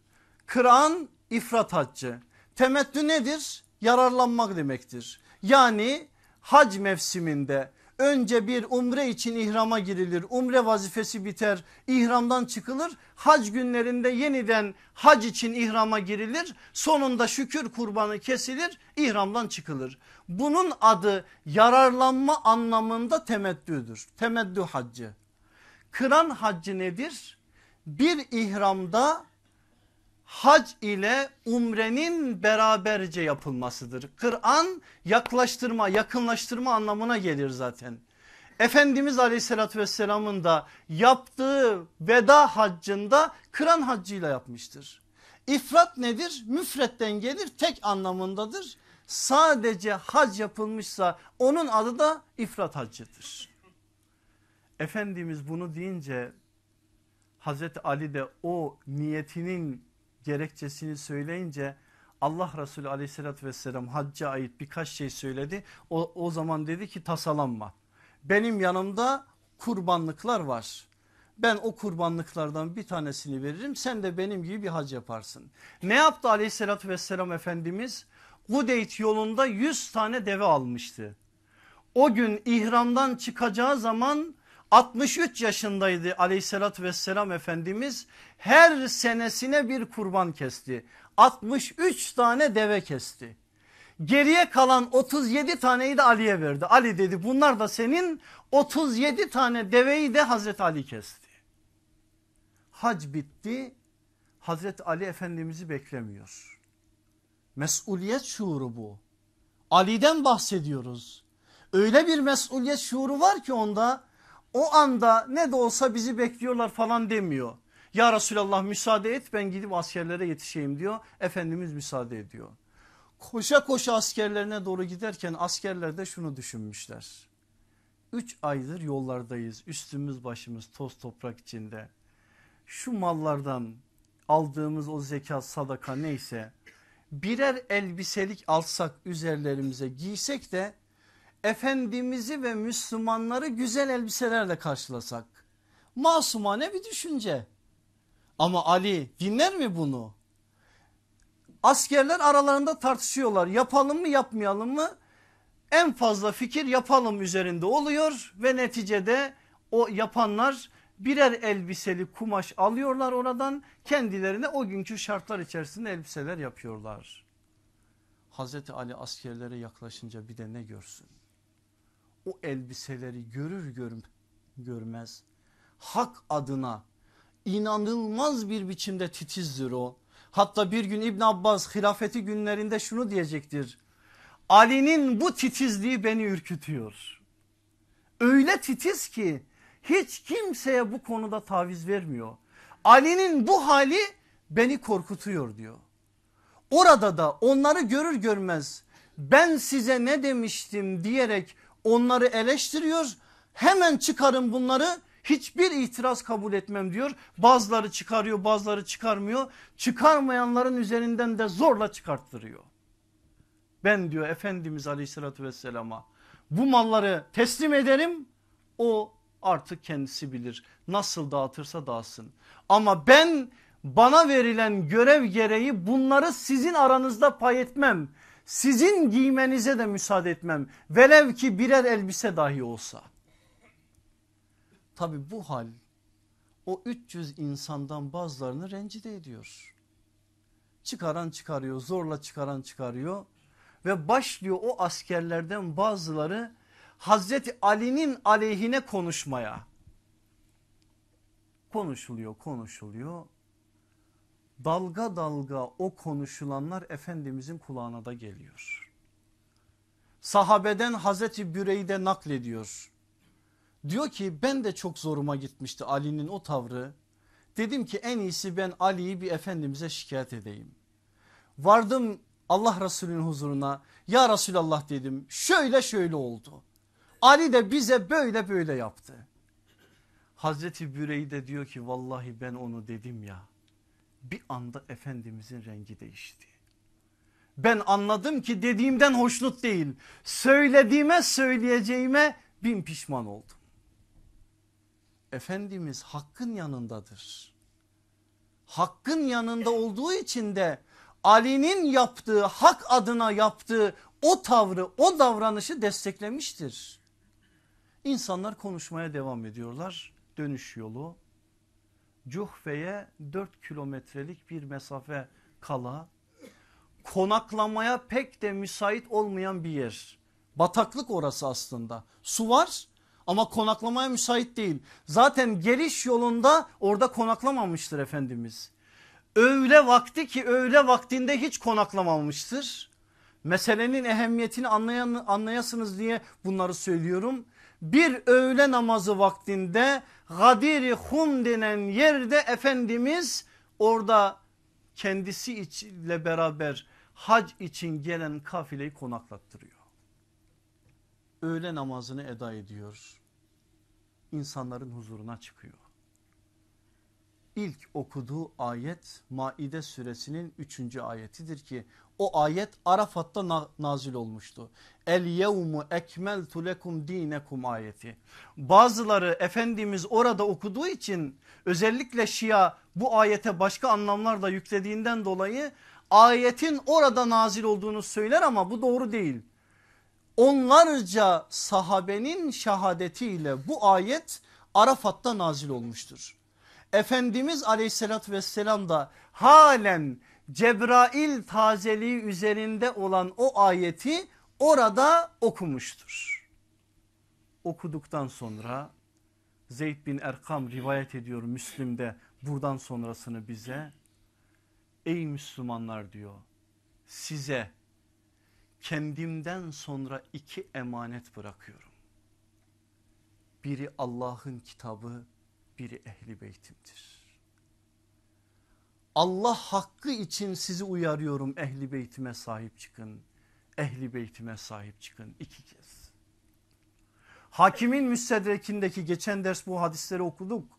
kıran, ifrat haccı. Temettü nedir? Yararlanmak demektir. Yani hac mevsiminde önce bir umre için ihrama girilir. Umre vazifesi biter ihramdan çıkılır. Hac günlerinde yeniden hac için ihrama girilir. Sonunda şükür kurbanı kesilir ihramdan çıkılır. Bunun adı yararlanma anlamında temettüdür. Temettü haccı. Kıran haccı nedir? Bir ihramda hac ile umrenin beraberce yapılmasıdır. Kıran yaklaştırma yakınlaştırma anlamına gelir zaten. Efendimiz aleyhissalatü vesselamın da yaptığı veda haccında kıran haccıyla yapmıştır. İfrat nedir? Müfretten gelir tek anlamındadır. Sadece hac yapılmışsa onun adı da ifrat haccıdır. Efendimiz bunu deyince Hazreti Ali de o niyetinin gerekçesini söyleyince Allah Resulü aleyhissalatü vesselam hacca ait birkaç şey söyledi. O, o zaman dedi ki tasalanma. Benim yanımda kurbanlıklar var. Ben o kurbanlıklardan bir tanesini veririm sen de benim gibi bir hac yaparsın. Ne yaptı aleyhissalatü vesselam Efendimiz? Hudeyt yolunda 100 tane deve almıştı. O gün ihramdan çıkacağı zaman 63 yaşındaydı aleyhissalatü vesselam Efendimiz her senesine bir kurban kesti. 63 tane deve kesti. Geriye kalan 37 taneyi de Ali'ye verdi. Ali dedi bunlar da senin 37 tane deveyi de Hazreti Ali kesti. Hac bitti. Hazreti Ali Efendimiz'i beklemiyor. Mesuliyet şuuru bu. Ali'den bahsediyoruz. Öyle bir mesuliyet şuuru var ki onda o anda ne de olsa bizi bekliyorlar falan demiyor. Ya Resulallah müsaade et ben gidip askerlere yetişeyim diyor. Efendimiz müsaade ediyor. Koşa koşa askerlerine doğru giderken askerler de şunu düşünmüşler. Üç aydır yollardayız üstümüz başımız toz toprak içinde. Şu mallardan aldığımız o zekat sadaka neyse birer elbiselik alsak üzerlerimize giysek de Efendimiz'i ve Müslümanları güzel elbiselerle karşılasak. Masumane bir düşünce. Ama Ali dinler mi bunu? Askerler aralarında tartışıyorlar yapalım mı yapmayalım mı? En fazla fikir yapalım üzerinde oluyor ve neticede o yapanlar birer elbiseli kumaş alıyorlar oradan kendilerine o günkü şartlar içerisinde elbiseler yapıyorlar. Hazreti Ali askerlere yaklaşınca bir de ne görsün? O elbiseleri görür gör, görmez hak adına inanılmaz bir biçimde titizdir o. Hatta bir gün İbn Abbas hilafeti günlerinde şunu diyecektir. Ali'nin bu titizliği beni ürkütüyor. Öyle titiz ki hiç kimseye bu konuda taviz vermiyor. Ali'nin bu hali beni korkutuyor diyor. Orada da onları görür görmez ben size ne demiştim diyerek onları eleştiriyor. Hemen çıkarın bunları hiçbir itiraz kabul etmem diyor. Bazıları çıkarıyor bazıları çıkarmıyor. Çıkarmayanların üzerinden de zorla çıkarttırıyor. Ben diyor Efendimiz aleyhissalatü vesselama bu malları teslim ederim o artık kendisi bilir nasıl dağıtırsa dağıtsın. Ama ben bana verilen görev gereği bunları sizin aranızda pay etmem. Sizin giymenize de müsaade etmem. Velev ki birer elbise dahi olsa. Tabi bu hal o 300 insandan bazılarını rencide ediyor. Çıkaran çıkarıyor zorla çıkaran çıkarıyor ve başlıyor o askerlerden bazıları Hazreti Ali'nin aleyhine konuşmaya. Konuşuluyor konuşuluyor. Dalga dalga o konuşulanlar Efendimizin kulağına da geliyor. Sahabeden Hazreti Büreyde naklediyor. Diyor ki ben de çok zoruma gitmişti Ali'nin o tavrı. Dedim ki en iyisi ben Ali'yi bir Efendimiz'e şikayet edeyim. Vardım Allah Resulü'nün huzuruna ya Resulallah dedim şöyle şöyle oldu. Ali de bize böyle böyle yaptı. Hazreti Bürey de diyor ki vallahi ben onu dedim ya bir anda Efendimizin rengi değişti. Ben anladım ki dediğimden hoşnut değil söylediğime söyleyeceğime bin pişman oldum. Efendimiz hakkın yanındadır. Hakkın yanında olduğu için de Ali'nin yaptığı hak adına yaptığı o tavrı o davranışı desteklemiştir. İnsanlar konuşmaya devam ediyorlar dönüş yolu. Cuhfe'ye 4 kilometrelik bir mesafe kala konaklamaya pek de müsait olmayan bir yer. Bataklık orası aslında su var ama konaklamaya müsait değil. Zaten geliş yolunda orada konaklamamıştır Efendimiz. Öğle vakti ki öğle vaktinde hiç konaklamamıştır. Meselenin ehemmiyetini anlayan, anlayasınız diye bunları söylüyorum. Bir öğle namazı vaktinde Gadiri denen yerde Efendimiz orada kendisi ile beraber hac için gelen kafileyi konaklattırıyor öğle namazını eda ediyor. İnsanların huzuruna çıkıyor. İlk okuduğu ayet Maide suresinin 3. ayetidir ki o ayet Arafat'ta na nazil olmuştu. El yevmu ekmeltu lekum dinekum ayeti. Bazıları Efendimiz orada okuduğu için özellikle Şia bu ayete başka anlamlar da yüklediğinden dolayı ayetin orada nazil olduğunu söyler ama bu doğru değil onlarca sahabenin şehadetiyle bu ayet Arafat'ta nazil olmuştur. Efendimiz aleyhissalatü vesselam da halen Cebrail tazeliği üzerinde olan o ayeti orada okumuştur. Okuduktan sonra Zeyd bin Erkam rivayet ediyor Müslim'de buradan sonrasını bize. Ey Müslümanlar diyor size kendimden sonra iki emanet bırakıyorum. Biri Allah'ın kitabı, biri ehli beytimdir. Allah hakkı için sizi uyarıyorum ehli beytime sahip çıkın. Ehli beytime sahip çıkın iki kez. Hakimin müstedrekindeki geçen ders bu hadisleri okuduk.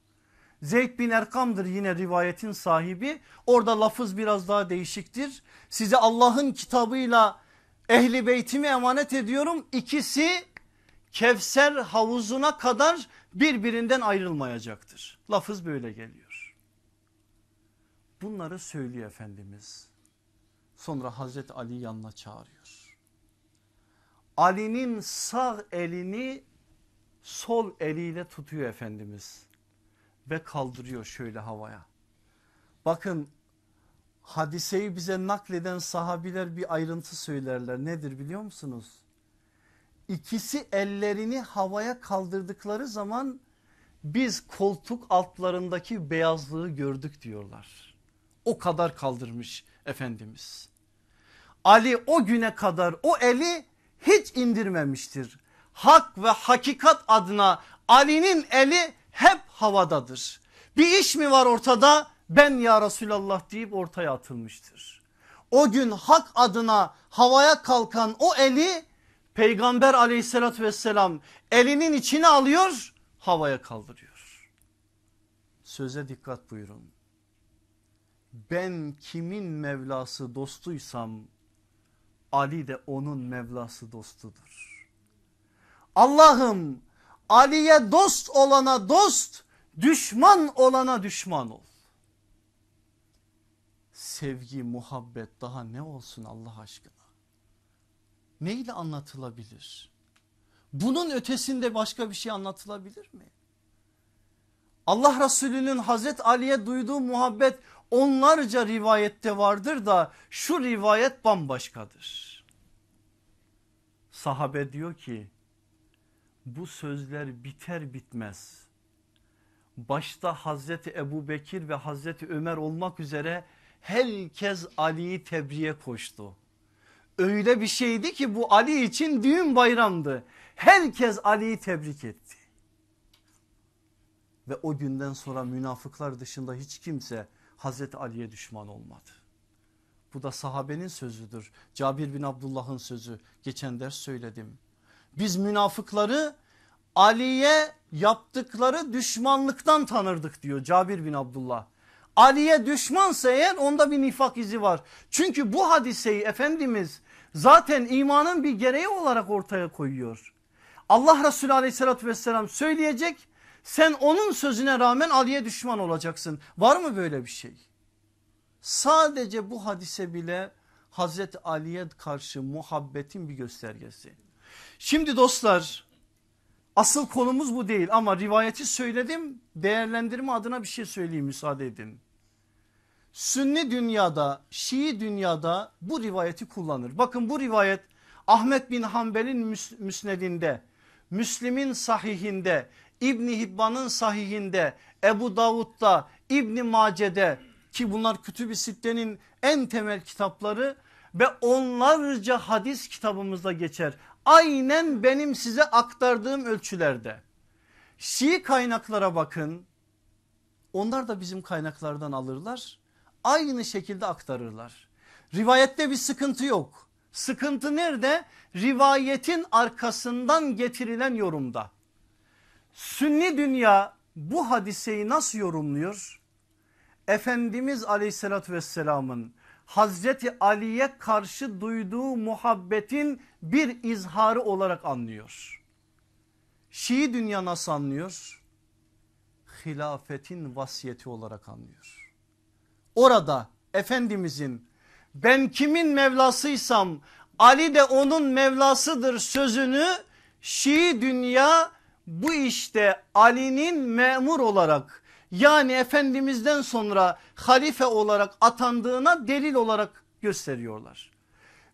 Zeyd bin Erkam'dır yine rivayetin sahibi. Orada lafız biraz daha değişiktir. Size Allah'ın kitabıyla ehli beytimi emanet ediyorum. İkisi Kevser havuzuna kadar birbirinden ayrılmayacaktır. Lafız böyle geliyor. Bunları söylüyor Efendimiz. Sonra Hazreti Ali yanına çağırıyor. Ali'nin sağ elini sol eliyle tutuyor Efendimiz ve kaldırıyor şöyle havaya. Bakın hadiseyi bize nakleden sahabiler bir ayrıntı söylerler. Nedir biliyor musunuz? İkisi ellerini havaya kaldırdıkları zaman biz koltuk altlarındaki beyazlığı gördük diyorlar. O kadar kaldırmış Efendimiz. Ali o güne kadar o eli hiç indirmemiştir. Hak ve hakikat adına Ali'nin eli hep havadadır. Bir iş mi var ortada ben ya Resulallah deyip ortaya atılmıştır. O gün hak adına havaya kalkan o eli peygamber aleyhissalatü vesselam elinin içine alıyor havaya kaldırıyor. Söze dikkat buyurun. Ben kimin Mevlası dostuysam Ali de onun Mevlası dostudur. Allah'ım Ali'ye dost olana dost, düşman olana düşman ol. Sevgi, muhabbet daha ne olsun Allah aşkına? Neyle anlatılabilir? Bunun ötesinde başka bir şey anlatılabilir mi? Allah Resulü'nün Hazret Ali'ye duyduğu muhabbet onlarca rivayette vardır da şu rivayet bambaşkadır. Sahabe diyor ki bu sözler biter bitmez başta Hazreti Ebu Bekir ve Hazreti Ömer olmak üzere herkes Ali'yi tebriğe koştu. Öyle bir şeydi ki bu Ali için düğün bayramdı. Herkes Ali'yi tebrik etti. Ve o günden sonra münafıklar dışında hiç kimse Hazreti Ali'ye düşman olmadı. Bu da sahabenin sözüdür. Cabir bin Abdullah'ın sözü. Geçen ders söyledim. Biz münafıkları Ali'ye yaptıkları düşmanlıktan tanırdık diyor Cabir bin Abdullah. Ali'ye düşmansa eğer onda bir nifak izi var. Çünkü bu hadiseyi Efendimiz zaten imanın bir gereği olarak ortaya koyuyor. Allah Resulü aleyhissalatü vesselam söyleyecek sen onun sözüne rağmen Ali'ye düşman olacaksın. Var mı böyle bir şey? Sadece bu hadise bile Hazreti Ali'ye karşı muhabbetin bir göstergesi. Şimdi dostlar asıl konumuz bu değil ama rivayeti söyledim değerlendirme adına bir şey söyleyeyim müsaade edin. Sünni dünyada Şii dünyada bu rivayeti kullanır. Bakın bu rivayet Ahmet bin Hanbel'in müsnedinde, Müslim'in sahihinde, İbni Hibban'ın sahihinde, Ebu Davud'da, İbni Mace'de ki bunlar Kütüb-i Sitte'nin en temel kitapları ve onlarca hadis kitabımızda geçer. Aynen benim size aktardığım ölçülerde. Şii kaynaklara bakın. Onlar da bizim kaynaklardan alırlar. Aynı şekilde aktarırlar. Rivayette bir sıkıntı yok. Sıkıntı nerede? Rivayetin arkasından getirilen yorumda. Sünni dünya bu hadiseyi nasıl yorumluyor? Efendimiz aleyhissalatü vesselamın Hazreti Ali'ye karşı duyduğu muhabbetin bir izharı olarak anlıyor. Şii dünya nasıl anlıyor? Hilafetin vasiyeti olarak anlıyor. Orada Efendimizin ben kimin Mevlasıysam Ali de onun Mevlasıdır sözünü Şii dünya bu işte Ali'nin memur olarak yani Efendimiz'den sonra halife olarak atandığına delil olarak gösteriyorlar.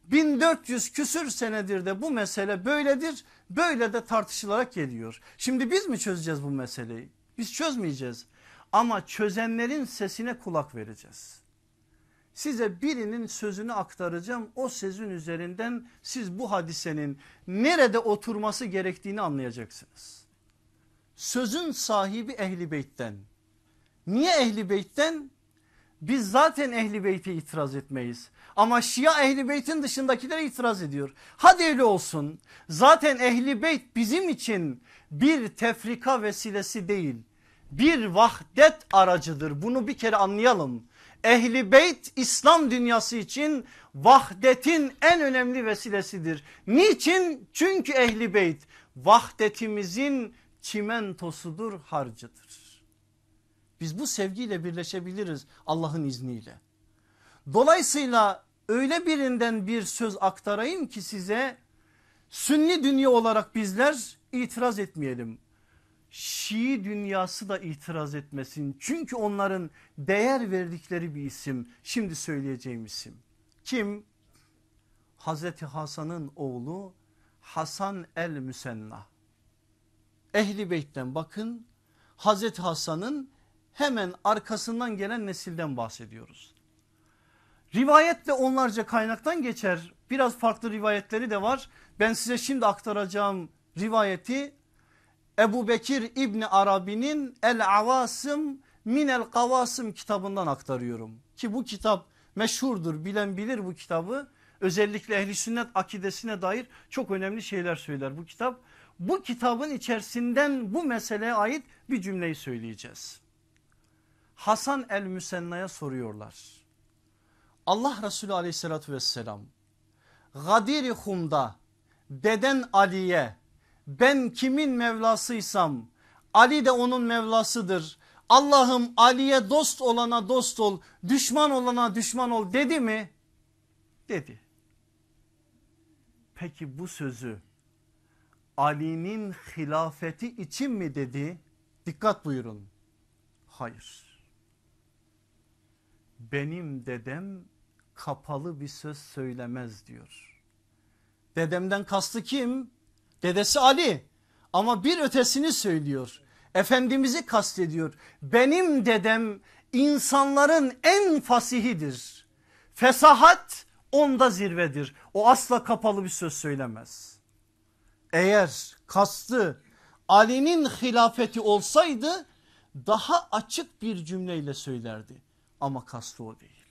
1400 küsür senedir de bu mesele böyledir böyle de tartışılarak geliyor. Şimdi biz mi çözeceğiz bu meseleyi? Biz çözmeyeceğiz ama çözenlerin sesine kulak vereceğiz. size birinin sözünü aktaracağım. O sözün üzerinden siz bu hadisenin nerede oturması gerektiğini anlayacaksınız. Sözün sahibi ehli beytten. Niye ehli beytten? Biz zaten ehli beyti itiraz etmeyiz. Ama Şia ehli beytin dışındakilere itiraz ediyor. Hadi öyle olsun. Zaten ehli beyt bizim için bir tefrika vesilesi değil. Bir vahdet aracıdır. Bunu bir kere anlayalım. Ehli beyt İslam dünyası için vahdetin en önemli vesilesidir. Niçin? Çünkü ehli beyt vahdetimizin çimentosudur, harcıdır. Biz bu sevgiyle birleşebiliriz Allah'ın izniyle. Dolayısıyla öyle birinden bir söz aktarayım ki size Sünni dünya olarak bizler itiraz etmeyelim. Şii dünyası da itiraz etmesin. Çünkü onların değer verdikleri bir isim. Şimdi söyleyeceğim isim. Kim? Hazreti Hasan'ın oğlu Hasan el Müsenna. Ehli Beyt'ten bakın Hazreti Hasan'ın hemen arkasından gelen nesilden bahsediyoruz. Rivayetle onlarca kaynaktan geçer. Biraz farklı rivayetleri de var. Ben size şimdi aktaracağım rivayeti Ebu Bekir İbni Arabi'nin El Avasım Minel Kavasım kitabından aktarıyorum. Ki bu kitap meşhurdur bilen bilir bu kitabı. Özellikle ehli sünnet akidesine dair çok önemli şeyler söyler bu kitap. Bu kitabın içerisinden bu meseleye ait bir cümleyi söyleyeceğiz. Hasan el Müsenna'ya soruyorlar. Allah Resulü aleyhissalatü vesselam Gadir-i Hum'da deden Ali'ye ben kimin Mevlasıysam Ali de onun Mevlasıdır. Allah'ım Ali'ye dost olana dost ol düşman olana düşman ol dedi mi? Dedi. Peki bu sözü Ali'nin hilafeti için mi dedi? Dikkat buyurun. Hayır. Benim dedem kapalı bir söz söylemez diyor. Dedemden kastı kim? Dedesi Ali ama bir ötesini söylüyor. Efendimiz'i kastediyor. Benim dedem insanların en fasihidir. Fesahat onda zirvedir. O asla kapalı bir söz söylemez. Eğer kastı Ali'nin hilafeti olsaydı daha açık bir cümleyle söylerdi. Ama kastı o değil.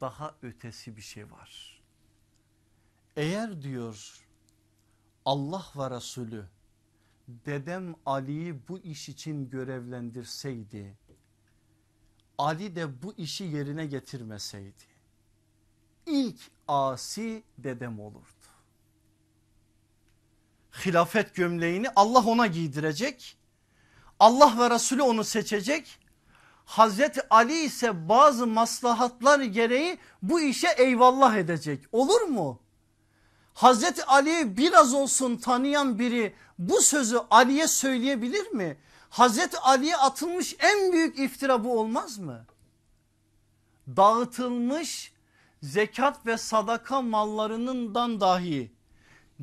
Daha ötesi bir şey var. Eğer diyor Allah ve Resulü dedem Ali'yi bu iş için görevlendirseydi Ali de bu işi yerine getirmeseydi ilk asi dedem olurdu. Hilafet gömleğini Allah ona giydirecek. Allah ve Resulü onu seçecek. Hazreti Ali ise bazı maslahatlar gereği bu işe eyvallah edecek. Olur mu? Hazreti Ali'yi biraz olsun tanıyan biri bu sözü Ali'ye söyleyebilir mi? Hazreti Ali'ye atılmış en büyük iftira bu olmaz mı? Dağıtılmış zekat ve sadaka mallarından dahi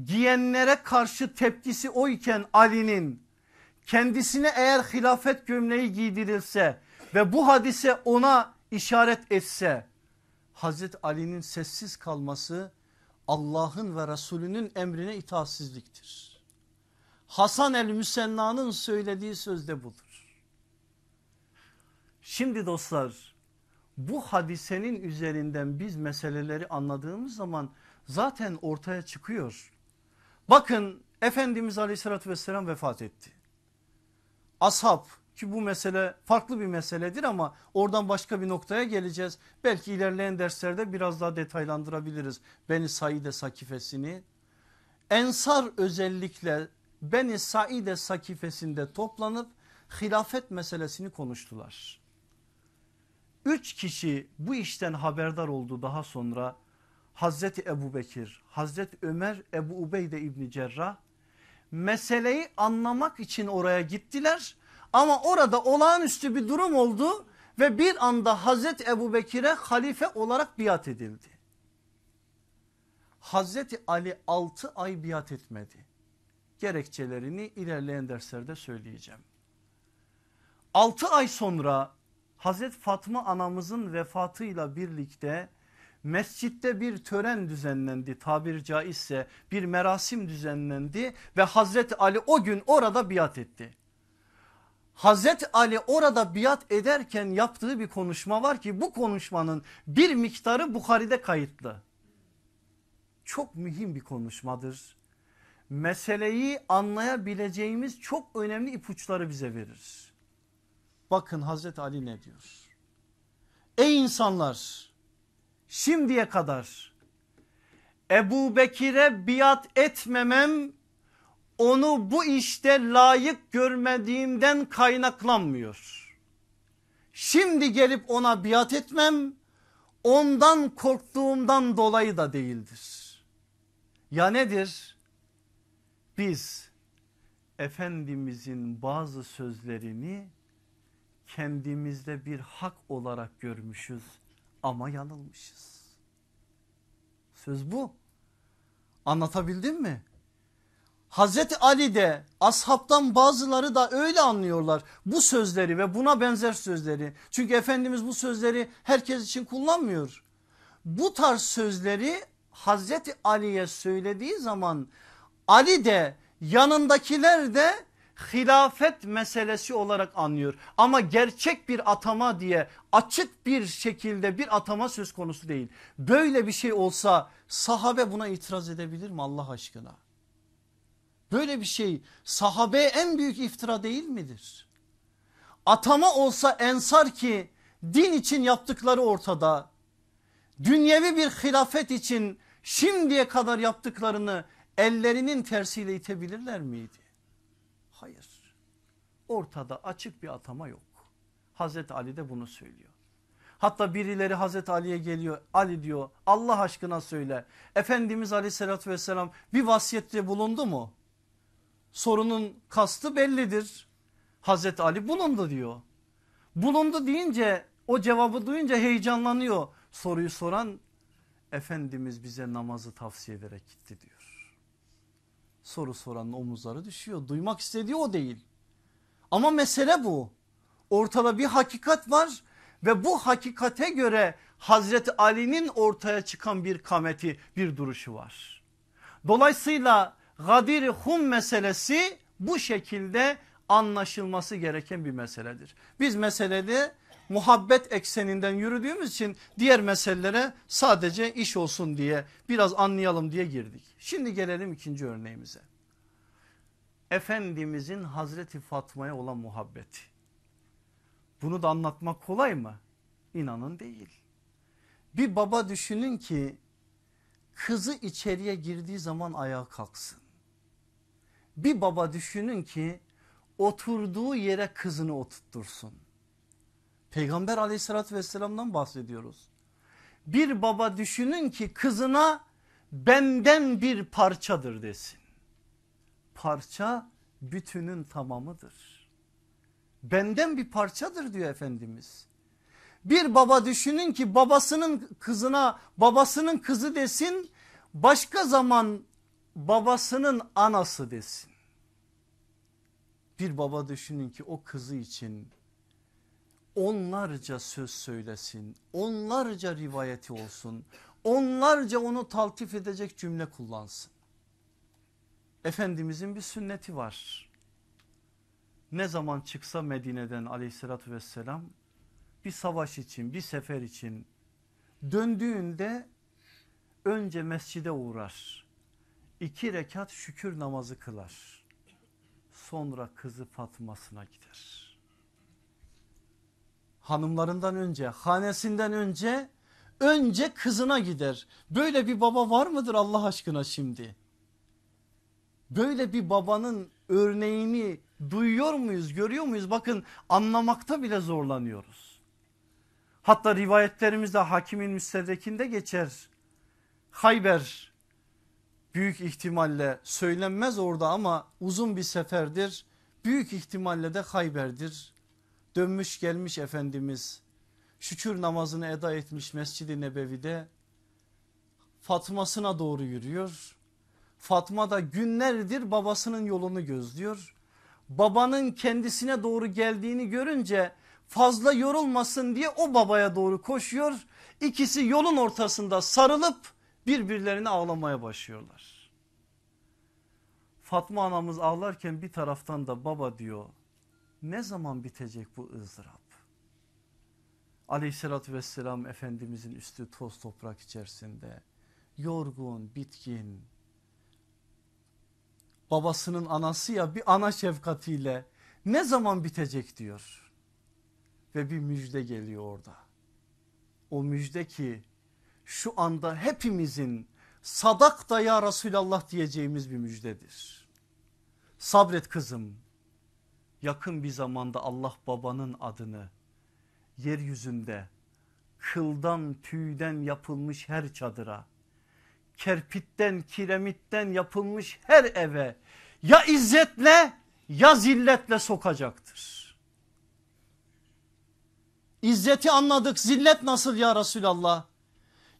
giyenlere karşı tepkisi oyken Ali'nin kendisine eğer hilafet gömleği giydirilse ve bu hadise ona işaret etse Hazreti Ali'nin sessiz kalması Allah'ın ve Resulünün emrine itaatsizliktir. Hasan el Müsenna'nın söylediği sözde budur. Şimdi dostlar bu hadisenin üzerinden biz meseleleri anladığımız zaman zaten ortaya çıkıyor. Bakın Efendimiz aleyhissalatü vesselam vefat etti. Ashab ki bu mesele farklı bir meseledir ama oradan başka bir noktaya geleceğiz. Belki ilerleyen derslerde biraz daha detaylandırabiliriz. Beni Saide sakifesini. Ensar özellikle Beni Saide sakifesinde toplanıp hilafet meselesini konuştular. Üç kişi bu işten haberdar oldu daha sonra. Hazreti Ebu Bekir, Hazreti Ömer, Ebu Ubeyde İbni Cerrah meseleyi anlamak için oraya gittiler ama orada olağanüstü bir durum oldu ve bir anda Hazreti Ebu Bekir'e halife olarak biat edildi. Hazreti Ali 6 ay biat etmedi. Gerekçelerini ilerleyen derslerde söyleyeceğim. 6 ay sonra Hazreti Fatma anamızın vefatıyla birlikte mescitte bir tören düzenlendi tabir caizse bir merasim düzenlendi ve Hazreti Ali o gün orada biat etti. Hazreti Ali orada biat ederken yaptığı bir konuşma var ki bu konuşmanın bir miktarı Bukhari'de kayıtlı. Çok mühim bir konuşmadır. Meseleyi anlayabileceğimiz çok önemli ipuçları bize verir. Bakın Hazreti Ali ne diyor? Ey insanlar şimdiye kadar Ebu Bekir'e biat etmemem onu bu işte layık görmediğimden kaynaklanmıyor. Şimdi gelip ona biat etmem ondan korktuğumdan dolayı da değildir. Ya nedir? Biz Efendimizin bazı sözlerini kendimizde bir hak olarak görmüşüz ama yanılmışız. Söz bu. Anlatabildim mi? Hazreti Ali de ashabtan bazıları da öyle anlıyorlar bu sözleri ve buna benzer sözleri. Çünkü Efendimiz bu sözleri herkes için kullanmıyor. Bu tarz sözleri Hazreti Ali'ye söylediği zaman Ali de yanındakiler de hilafet meselesi olarak anlıyor. Ama gerçek bir atama diye açık bir şekilde bir atama söz konusu değil. Böyle bir şey olsa sahabe buna itiraz edebilir mi Allah aşkına? Böyle bir şey sahabeye en büyük iftira değil midir? Atama olsa ensar ki din için yaptıkları ortada. Dünyevi bir hilafet için şimdiye kadar yaptıklarını ellerinin tersiyle itebilirler miydi? Hayır. Ortada açık bir atama yok. Hazreti Ali de bunu söylüyor. Hatta birileri Hazreti Ali'ye geliyor. Ali diyor Allah aşkına söyle. Efendimiz aleyhissalatü vesselam bir vasiyette bulundu mu? Sorunun kastı bellidir. Hazreti Ali bulundu diyor. Bulundu deyince o cevabı duyunca heyecanlanıyor. Soruyu soran Efendimiz bize namazı tavsiye ederek gitti diyor. Soru soranın omuzları düşüyor. Duymak istediği o değil. Ama mesele bu. Ortada bir hakikat var ve bu hakikate göre Hazreti Ali'nin ortaya çıkan bir kameti bir duruşu var. Dolayısıyla Gadir Hum meselesi bu şekilde anlaşılması gereken bir meseledir. Biz meselede muhabbet ekseninden yürüdüğümüz için diğer meselelere sadece iş olsun diye biraz anlayalım diye girdik. Şimdi gelelim ikinci örneğimize. Efendimizin Hazreti Fatma'ya olan muhabbeti. Bunu da anlatmak kolay mı? İnanın değil. Bir baba düşünün ki kızı içeriye girdiği zaman ayağa kalksın. Bir baba düşünün ki oturduğu yere kızını oturtursun. Peygamber aleyhissalatü vesselam'dan bahsediyoruz. Bir baba düşünün ki kızına benden bir parçadır desin. Parça bütünün tamamıdır. Benden bir parçadır diyor Efendimiz. Bir baba düşünün ki babasının kızına babasının kızı desin başka zaman babasının anası desin. Bir baba düşünün ki o kızı için onlarca söz söylesin, onlarca rivayeti olsun, onlarca onu taltif edecek cümle kullansın. Efendimizin bir sünneti var. Ne zaman çıksa Medine'den aleyhissalatü vesselam bir savaş için bir sefer için döndüğünde önce mescide uğrar. İki rekat şükür namazı kılar. Sonra kızı Fatma'sına gider hanımlarından önce hanesinden önce önce kızına gider. Böyle bir baba var mıdır Allah aşkına şimdi? Böyle bir babanın örneğini duyuyor muyuz görüyor muyuz? Bakın anlamakta bile zorlanıyoruz. Hatta rivayetlerimizde hakimin müstedrekinde geçer. Hayber büyük ihtimalle söylenmez orada ama uzun bir seferdir. Büyük ihtimalle de Hayber'dir. Dönmüş gelmiş Efendimiz şükür namazını eda etmiş Mescid-i Nebevi'de Fatma'sına doğru yürüyor. Fatma da günlerdir babasının yolunu gözlüyor. Babanın kendisine doğru geldiğini görünce fazla yorulmasın diye o babaya doğru koşuyor. İkisi yolun ortasında sarılıp birbirlerini ağlamaya başlıyorlar. Fatma anamız ağlarken bir taraftan da baba diyor ne zaman bitecek bu ızdırap? Aleyhissalatü vesselam Efendimizin üstü toz toprak içerisinde yorgun bitkin babasının anası ya bir ana şefkatiyle ne zaman bitecek diyor. Ve bir müjde geliyor orada. O müjde ki şu anda hepimizin sadak da ya Resulallah diyeceğimiz bir müjdedir. Sabret kızım yakın bir zamanda Allah babanın adını yeryüzünde kıldan tüyden yapılmış her çadıra kerpitten kiremitten yapılmış her eve ya izzetle ya zilletle sokacaktır. İzzeti anladık zillet nasıl ya Resulallah?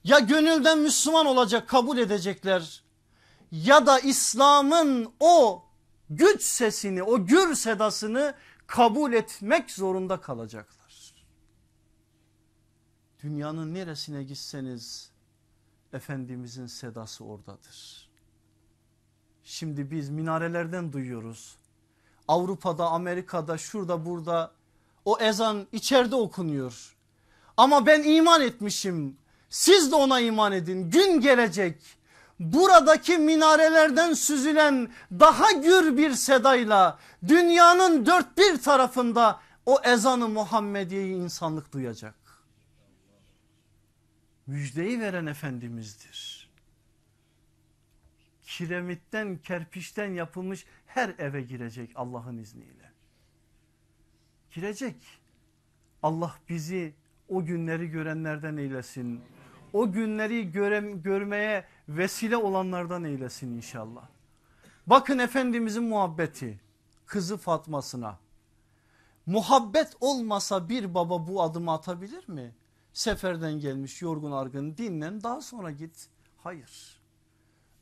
Ya gönülden Müslüman olacak kabul edecekler ya da İslam'ın o güç sesini o gür sedasını kabul etmek zorunda kalacaklar. Dünyanın neresine gitseniz Efendimizin sedası oradadır. Şimdi biz minarelerden duyuyoruz. Avrupa'da, Amerika'da, şurada, burada o ezan içeride okunuyor. Ama ben iman etmişim. Siz de ona iman edin. Gün gelecek. Buradaki minarelerden süzülen daha gür bir sedayla dünyanın dört bir tarafında o ezanı Muhammediye'yi insanlık duyacak. Müjdeyi veren Efendimiz'dir. Kiremitten kerpiçten yapılmış her eve girecek Allah'ın izniyle girecek. Allah bizi o günleri görenlerden eylesin. O günleri göre, görmeye vesile olanlardan eylesin inşallah. Bakın Efendimizin muhabbeti kızı Fatma'sına. Muhabbet olmasa bir baba bu adımı atabilir mi? Seferden gelmiş yorgun argın dinlen daha sonra git. Hayır.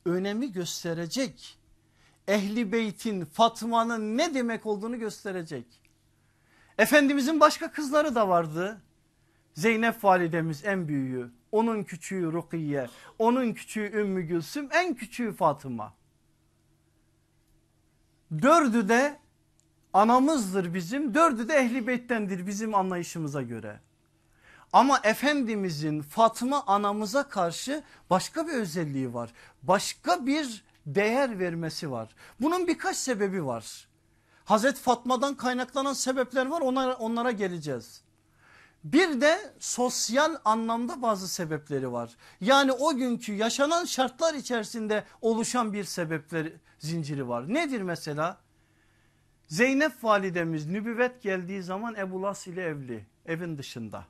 Önemi gösterecek. Ehli beytin Fatma'nın ne demek olduğunu gösterecek. Efendimizin başka kızları da vardı. Zeynep validemiz en büyüğü. Onun küçüğü Rukiye. Onun küçüğü Ümmü Gülsüm. En küçüğü Fatıma. Dördü de anamızdır bizim. Dördü de ehli beyttendir bizim anlayışımıza göre. Ama Efendimizin Fatıma anamıza karşı başka bir özelliği var. Başka bir değer vermesi var. Bunun birkaç sebebi var. Hazreti Fatma'dan kaynaklanan sebepler var onlara, onlara geleceğiz. Bir de sosyal anlamda bazı sebepleri var. Yani o günkü yaşanan şartlar içerisinde oluşan bir sebepler zinciri var. Nedir mesela? Zeynep validemiz nübüvvet geldiği zaman Ebu Las ile evli evin dışında.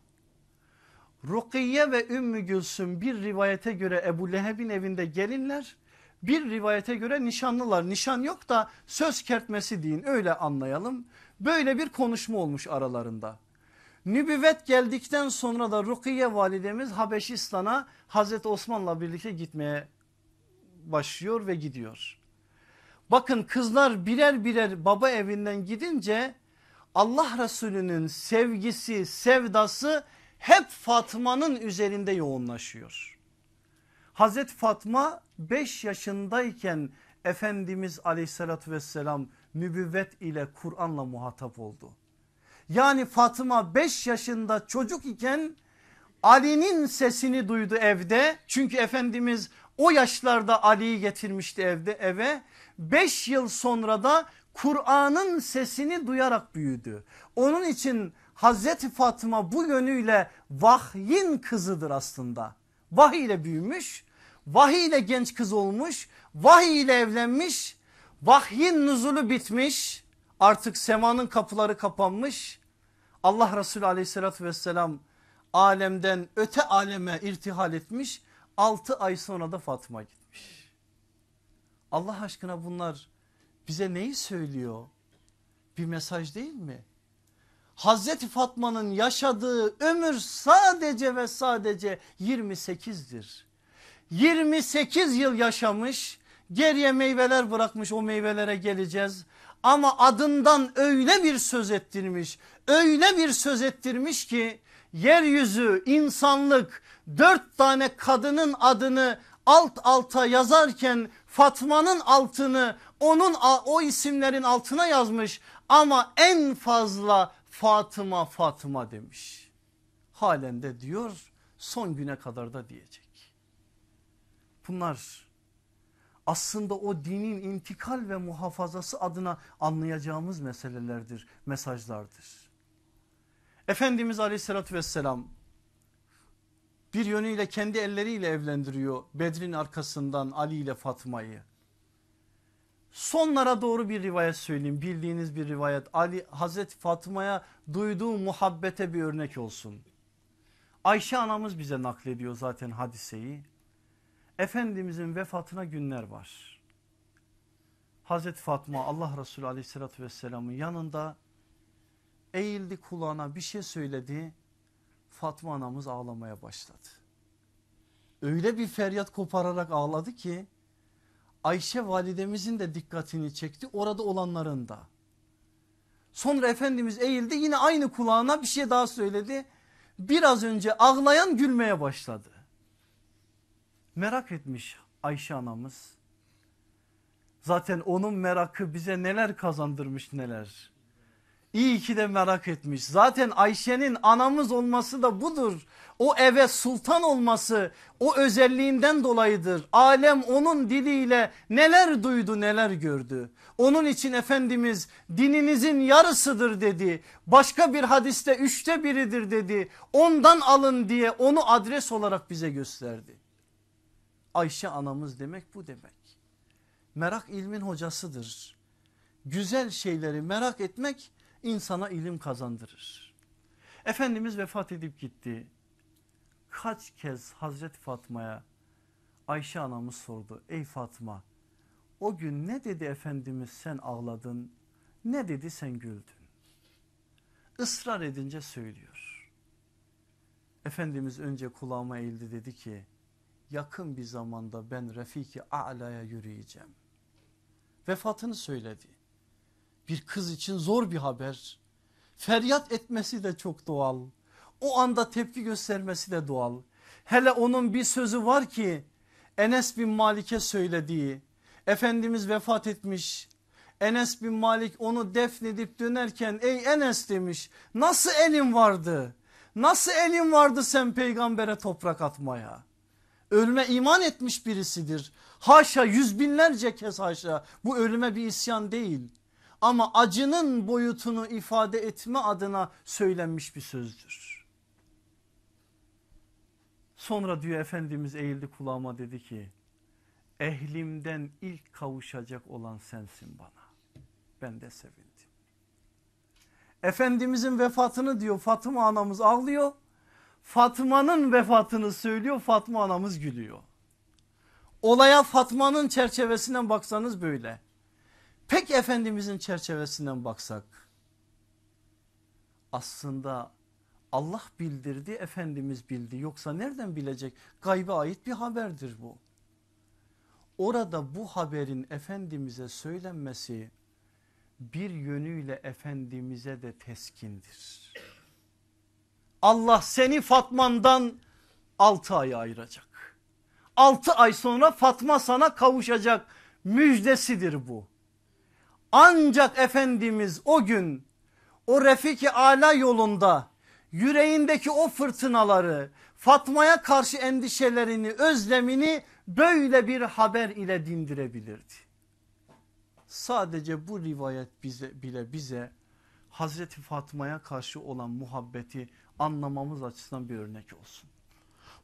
Rukiye ve Ümmü Gülsüm bir rivayete göre Ebu Leheb'in evinde gelinler bir rivayete göre nişanlılar nişan yok da söz kertmesi deyin öyle anlayalım. Böyle bir konuşma olmuş aralarında. Nübüvvet geldikten sonra da Rukiye validemiz Habeşistan'a Hazreti Osman'la birlikte gitmeye başlıyor ve gidiyor. Bakın kızlar birer birer baba evinden gidince Allah Resulü'nün sevgisi sevdası hep Fatma'nın üzerinde yoğunlaşıyor. Hazreti Fatma 5 yaşındayken Efendimiz aleyhissalatü vesselam nübüvvet ile Kur'an'la muhatap oldu. Yani Fatıma 5 yaşında çocuk iken Ali'nin sesini duydu evde. Çünkü Efendimiz o yaşlarda Ali'yi getirmişti evde eve. 5 yıl sonra da Kur'an'ın sesini duyarak büyüdü. Onun için Hazreti Fatıma bu yönüyle vahyin kızıdır aslında. Vahiy ile büyümüş Vahiy ile genç kız olmuş. Vahiy ile evlenmiş. Vahyin nuzulu bitmiş. Artık semanın kapıları kapanmış. Allah Resulü aleyhissalatü vesselam alemden öte aleme irtihal etmiş. 6 ay sonra da Fatıma gitmiş. Allah aşkına bunlar bize neyi söylüyor? Bir mesaj değil mi? Hazreti Fatma'nın yaşadığı ömür sadece ve sadece 28'dir. 28 yıl yaşamış geriye meyveler bırakmış o meyvelere geleceğiz. Ama adından öyle bir söz ettirmiş öyle bir söz ettirmiş ki yeryüzü insanlık dört tane kadının adını alt alta yazarken Fatma'nın altını onun o isimlerin altına yazmış ama en fazla Fatıma Fatıma demiş. Halen de diyor son güne kadar da diyecek. Bunlar aslında o dinin intikal ve muhafazası adına anlayacağımız meselelerdir, mesajlardır. Efendimiz aleyhissalatü vesselam bir yönüyle kendi elleriyle evlendiriyor Bedrin arkasından Ali ile Fatma'yı. Sonlara doğru bir rivayet söyleyeyim bildiğiniz bir rivayet Ali Hazreti Fatma'ya duyduğu muhabbete bir örnek olsun. Ayşe anamız bize naklediyor zaten hadiseyi. Efendimizin vefatına günler var. Hazreti Fatma Allah Resulü aleyhissalatü vesselamın yanında eğildi kulağına bir şey söyledi. Fatma anamız ağlamaya başladı. Öyle bir feryat kopararak ağladı ki Ayşe validemizin de dikkatini çekti orada olanların da. Sonra Efendimiz eğildi yine aynı kulağına bir şey daha söyledi. Biraz önce ağlayan gülmeye başladı. Merak etmiş Ayşe anamız. Zaten onun merakı bize neler kazandırmış neler. İyi ki de merak etmiş. Zaten Ayşe'nin anamız olması da budur. O eve sultan olması o özelliğinden dolayıdır. Alem onun diliyle neler duydu neler gördü. Onun için Efendimiz dininizin yarısıdır dedi. Başka bir hadiste üçte biridir dedi. Ondan alın diye onu adres olarak bize gösterdi. Ayşe anamız demek bu demek. Merak ilmin hocasıdır. Güzel şeyleri merak etmek insana ilim kazandırır. Efendimiz vefat edip gitti. Kaç kez Hazreti Fatma'ya Ayşe anamız sordu. Ey Fatma o gün ne dedi Efendimiz sen ağladın ne dedi sen güldün. Israr edince söylüyor. Efendimiz önce kulağıma eğildi dedi ki yakın bir zamanda ben Refiki A'la'ya yürüyeceğim. Vefatını söyledi. Bir kız için zor bir haber. Feryat etmesi de çok doğal. O anda tepki göstermesi de doğal. Hele onun bir sözü var ki Enes bin Malik'e söylediği. Efendimiz vefat etmiş. Enes bin Malik onu defnedip dönerken ey Enes demiş nasıl elin vardı? Nasıl elin vardı sen peygambere toprak atmaya? Ölüme iman etmiş birisidir. Haşa yüz binlerce kez haşa bu ölüme bir isyan değil. Ama acının boyutunu ifade etme adına söylenmiş bir sözdür. Sonra diyor Efendimiz eğildi kulağıma dedi ki ehlimden ilk kavuşacak olan sensin bana. Ben de sevindim. Efendimizin vefatını diyor Fatıma anamız ağlıyor. Fatma'nın vefatını söylüyor Fatma anamız gülüyor. Olaya Fatma'nın çerçevesinden baksanız böyle. Pek Efendimizin çerçevesinden baksak aslında Allah bildirdi Efendimiz bildi yoksa nereden bilecek gaybe ait bir haberdir bu. Orada bu haberin Efendimiz'e söylenmesi bir yönüyle Efendimiz'e de teskindir. Allah seni Fatman'dan 6 ay ayıracak. 6 ay sonra Fatma sana kavuşacak müjdesidir bu. Ancak Efendimiz o gün o Refiki Ala yolunda yüreğindeki o fırtınaları Fatma'ya karşı endişelerini özlemini böyle bir haber ile dindirebilirdi. Sadece bu rivayet bize bile bize Hazreti Fatma'ya karşı olan muhabbeti anlamamız açısından bir örnek olsun.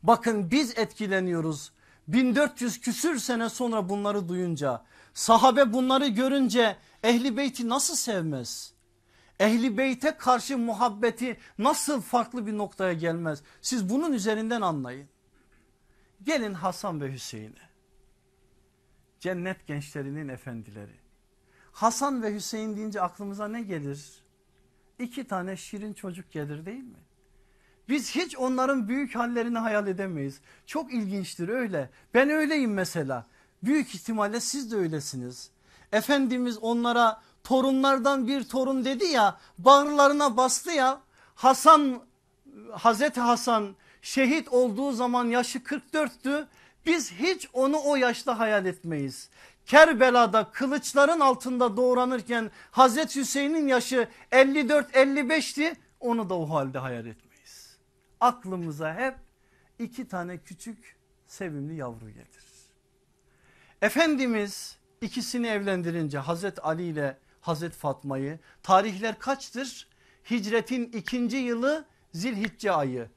Bakın biz etkileniyoruz 1400 küsür sene sonra bunları duyunca sahabe bunları görünce ehli beyti nasıl sevmez? Ehli beyte karşı muhabbeti nasıl farklı bir noktaya gelmez? Siz bunun üzerinden anlayın. Gelin Hasan ve Hüseyin'e. Cennet gençlerinin efendileri. Hasan ve Hüseyin deyince aklımıza ne gelir? İki tane şirin çocuk gelir değil mi? Biz hiç onların büyük hallerini hayal edemeyiz. Çok ilginçtir öyle. Ben öyleyim mesela. Büyük ihtimalle siz de öylesiniz. Efendimiz onlara torunlardan bir torun dedi ya bağırlarına bastı ya Hasan Hazreti Hasan şehit olduğu zaman yaşı 44'tü biz hiç onu o yaşta hayal etmeyiz. Kerbela'da kılıçların altında doğranırken Hazreti Hüseyin'in yaşı 54-55'ti onu da o halde hayal etmeyiz. Aklımıza hep iki tane küçük sevimli yavru gelir. Efendimiz ikisini evlendirince Hazreti Ali ile Hazreti Fatma'yı tarihler kaçtır? Hicretin ikinci yılı Zilhicce ayı.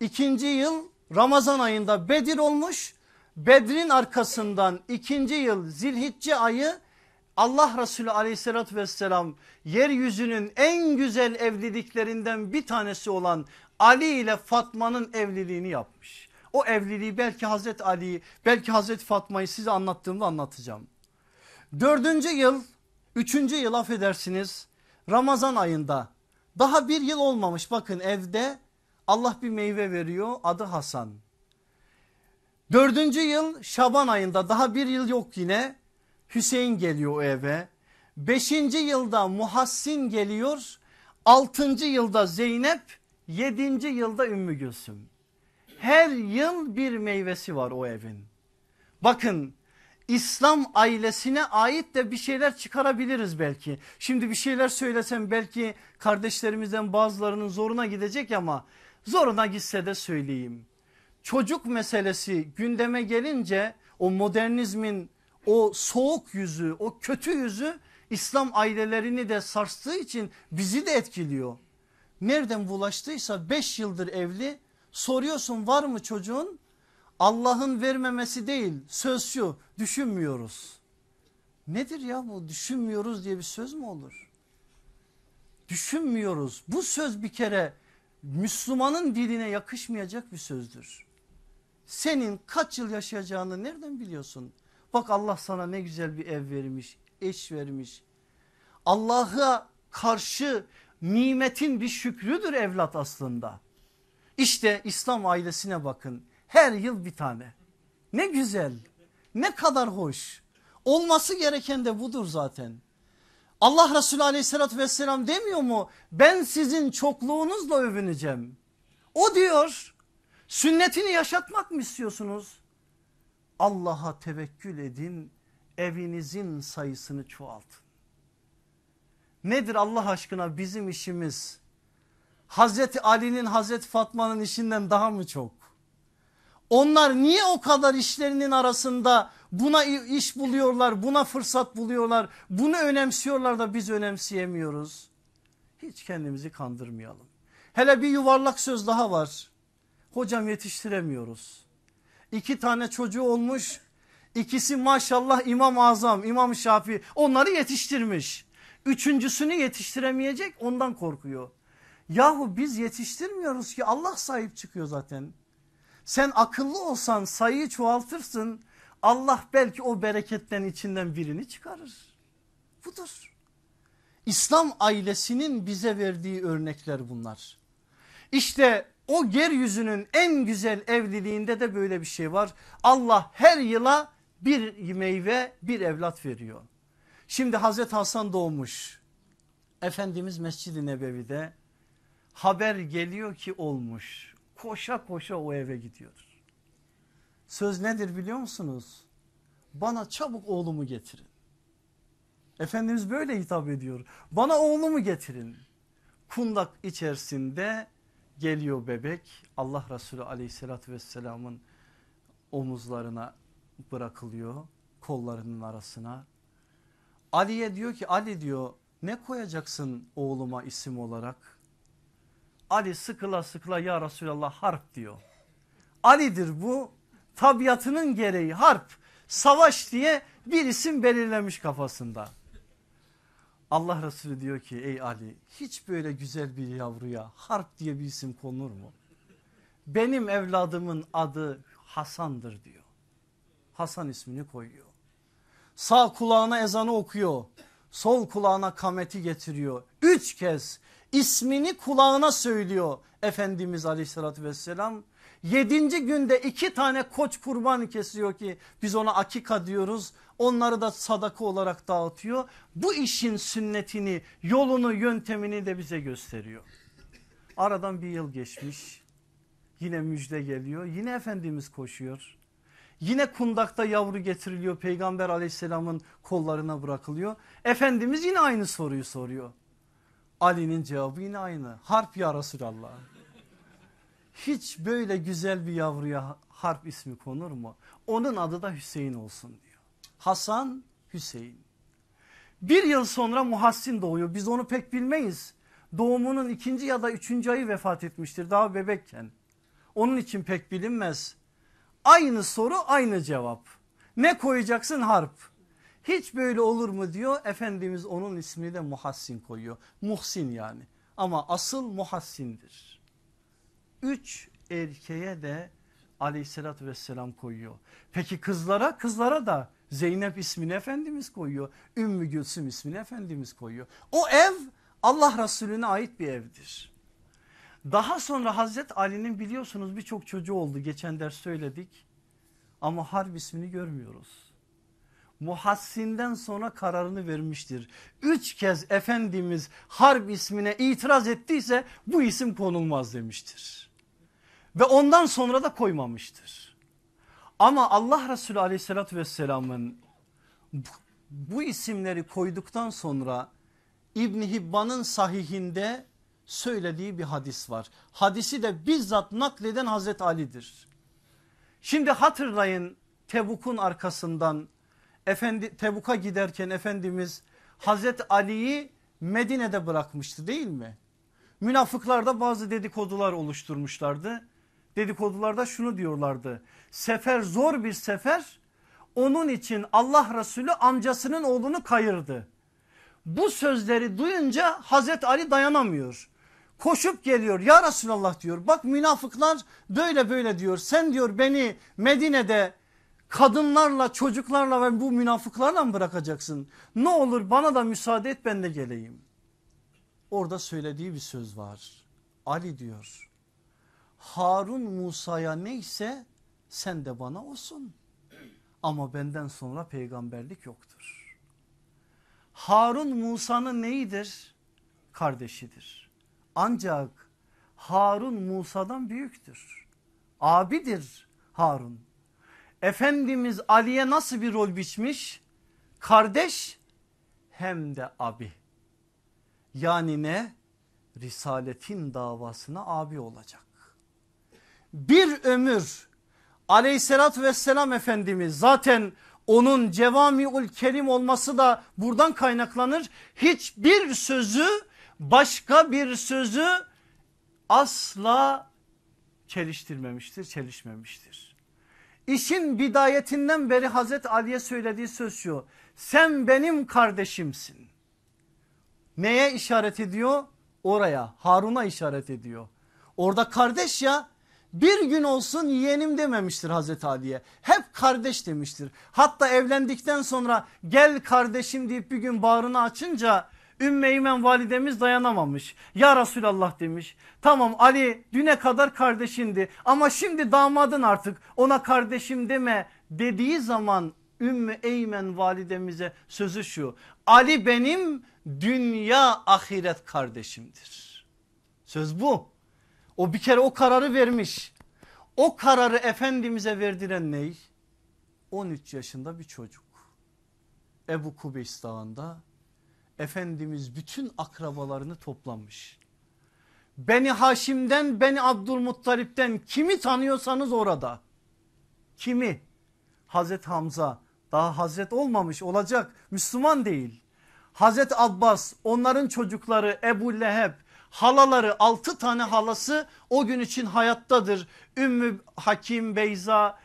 İkinci yıl Ramazan ayında Bedir olmuş. Bedrin arkasından ikinci yıl Zilhicce ayı Allah Resulü aleyhissalatü vesselam yeryüzünün en güzel evliliklerinden bir tanesi olan Ali ile Fatma'nın evliliğini yapmış. O evliliği belki Hazreti Ali'yi belki Hazreti Fatma'yı size anlattığımda anlatacağım. Dördüncü yıl üçüncü yıl affedersiniz Ramazan ayında daha bir yıl olmamış bakın evde Allah bir meyve veriyor adı Hasan. Dördüncü yıl Şaban ayında daha bir yıl yok yine Hüseyin geliyor o eve. Beşinci yılda Muhassin geliyor. Altıncı yılda Zeynep. Yedinci yılda Ümmü Gülsüm. Her yıl bir meyvesi var o evin. Bakın İslam ailesine ait de bir şeyler çıkarabiliriz belki. Şimdi bir şeyler söylesem belki kardeşlerimizden bazılarının zoruna gidecek ama zoruna gitse de söyleyeyim. Çocuk meselesi gündeme gelince o modernizmin o soğuk yüzü o kötü yüzü İslam ailelerini de sarstığı için bizi de etkiliyor. Nereden bulaştıysa 5 yıldır evli soruyorsun var mı çocuğun? Allah'ın vermemesi değil söz şu düşünmüyoruz. Nedir ya bu düşünmüyoruz diye bir söz mü olur? Düşünmüyoruz bu söz bir kere Müslümanın diline yakışmayacak bir sözdür. Senin kaç yıl yaşayacağını nereden biliyorsun? Bak Allah sana ne güzel bir ev vermiş, eş vermiş. Allah'a karşı nimetin bir şükrüdür evlat aslında. İşte İslam ailesine bakın her yıl bir tane. Ne güzel ne kadar hoş olması gereken de budur zaten. Allah Resulü aleyhissalatü vesselam demiyor mu ben sizin çokluğunuzla övüneceğim. O diyor sünnetini yaşatmak mı istiyorsunuz? Allah'a tevekkül edin evinizin sayısını çoğaltın. Nedir Allah aşkına bizim işimiz Hazreti Ali'nin Hazreti Fatma'nın işinden daha mı çok? Onlar niye o kadar işlerinin arasında buna iş buluyorlar, buna fırsat buluyorlar, bunu önemsiyorlar da biz önemseyemiyoruz. Hiç kendimizi kandırmayalım. Hele bir yuvarlak söz daha var. Hocam yetiştiremiyoruz. İki tane çocuğu olmuş. İkisi maşallah İmam Azam, İmam Şafii onları yetiştirmiş. Üçüncüsünü yetiştiremeyecek ondan korkuyor. Yahu biz yetiştirmiyoruz ki Allah sahip çıkıyor zaten. Sen akıllı olsan sayıyı çoğaltırsın. Allah belki o bereketten içinden birini çıkarır. Budur. İslam ailesinin bize verdiği örnekler bunlar. İşte o yeryüzünün en güzel evliliğinde de böyle bir şey var. Allah her yıla bir meyve bir evlat veriyor. Şimdi Hazreti Hasan doğmuş. Efendimiz Mescid-i Nebevi'de haber geliyor ki olmuş. Koşa koşa o eve gidiyor. Söz nedir biliyor musunuz? Bana çabuk oğlumu getirin. Efendimiz böyle hitap ediyor. Bana oğlumu getirin. Kundak içerisinde geliyor bebek. Allah Resulü aleyhissalatü vesselamın omuzlarına bırakılıyor. Kollarının arasına. Ali'ye diyor ki Ali diyor ne koyacaksın oğluma isim olarak? Ali sıkıla sıkıla ya Resulallah harp diyor. Ali'dir bu tabiatının gereği harp savaş diye bir isim belirlemiş kafasında. Allah Resulü diyor ki ey Ali hiç böyle güzel bir yavruya harp diye bir isim konur mu? Benim evladımın adı Hasan'dır diyor. Hasan ismini koyuyor. Sağ kulağına ezanı okuyor. Sol kulağına kameti getiriyor. Üç kez ismini kulağına söylüyor Efendimiz aleyhissalatü vesselam. Yedinci günde iki tane koç kurban kesiyor ki biz ona akika diyoruz. Onları da sadaka olarak dağıtıyor. Bu işin sünnetini yolunu yöntemini de bize gösteriyor. Aradan bir yıl geçmiş yine müjde geliyor yine Efendimiz koşuyor. Yine kundakta yavru getiriliyor peygamber aleyhisselamın kollarına bırakılıyor. Efendimiz yine aynı soruyu soruyor. Ali'nin cevabı yine aynı harp ya Resulallah. Hiç böyle güzel bir yavruya harp ismi konur mu? Onun adı da Hüseyin olsun diyor. Hasan Hüseyin. Bir yıl sonra Muhassin doğuyor biz onu pek bilmeyiz. Doğumunun ikinci ya da üçüncü ayı vefat etmiştir daha bebekken. Onun için pek bilinmez. Aynı soru aynı cevap. Ne koyacaksın harp? Hiç böyle olur mu diyor. Efendimiz onun ismini de Muhassin koyuyor. Muhsin yani ama asıl Muhassin'dir. Üç erkeğe de aleyhissalatü vesselam koyuyor. Peki kızlara kızlara da Zeynep ismini Efendimiz koyuyor. Ümmü Gülsüm ismini Efendimiz koyuyor. O ev Allah Resulüne ait bir evdir. Daha sonra Hazret Ali'nin biliyorsunuz birçok çocuğu oldu geçen ders söyledik. Ama harp ismini görmüyoruz. Muhassinden sonra kararını vermiştir. Üç kez Efendimiz harp ismine itiraz ettiyse bu isim konulmaz demiştir. Ve ondan sonra da koymamıştır. Ama Allah Resulü aleyhissalatü vesselamın bu, isimleri koyduktan sonra İbni Hibban'ın sahihinde söylediği bir hadis var. Hadisi de bizzat nakleden Hazreti Ali'dir. Şimdi hatırlayın Tebuk'un arkasından Efendi, Tebuk'a giderken Efendimiz Hazreti Ali'yi Medine'de bırakmıştı değil mi? Münafıklarda bazı dedikodular oluşturmuşlardı. Dedikodularda şunu diyorlardı. Sefer zor bir sefer. Onun için Allah Resulü amcasının oğlunu kayırdı. Bu sözleri duyunca Hazreti Ali dayanamıyor. Koşup geliyor ya Resulallah diyor bak münafıklar böyle böyle diyor. Sen diyor beni Medine'de kadınlarla çocuklarla ve bu münafıklarla mı bırakacaksın? Ne olur bana da müsaade et ben de geleyim. Orada söylediği bir söz var. Ali diyor Harun Musa'ya neyse sen de bana olsun. Ama benden sonra peygamberlik yoktur. Harun Musa'nın neyidir? Kardeşidir. Ancak Harun Musa'dan büyüktür. Abidir Harun. Efendimiz Ali'ye nasıl bir rol biçmiş? Kardeş hem de abi. Yani ne? Risaletin davasına abi olacak. Bir ömür aleyhissalatü vesselam Efendimiz zaten onun cevamiul kelim olması da buradan kaynaklanır. Hiçbir sözü başka bir sözü asla çeliştirmemiştir, çelişmemiştir. İşin bidayetinden beri Hazreti Ali'ye söylediği söz şu. Sen benim kardeşimsin. Neye işaret ediyor? Oraya Harun'a işaret ediyor. Orada kardeş ya bir gün olsun yeğenim dememiştir Hazreti Ali'ye. Hep kardeş demiştir. Hatta evlendikten sonra gel kardeşim deyip bir gün bağrını açınca Ümmü Eymen validemiz dayanamamış. Ya Resulallah demiş. Tamam Ali düne kadar kardeşindi ama şimdi damadın artık ona kardeşim deme dediği zaman Ümmü Eymen validemize sözü şu. Ali benim dünya ahiret kardeşimdir. Söz bu. O bir kere o kararı vermiş. O kararı Efendimiz'e verdiren ney? 13 yaşında bir çocuk. Ebu Kubeys dağında Efendimiz bütün akrabalarını toplamış. Beni Haşim'den Beni Abdülmuttalip'ten kimi tanıyorsanız orada. Kimi? Hazret Hamza daha Hazret olmamış olacak Müslüman değil. Hazret Abbas onların çocukları Ebu Leheb halaları altı tane halası o gün için hayattadır. Ümmü Hakim Beyza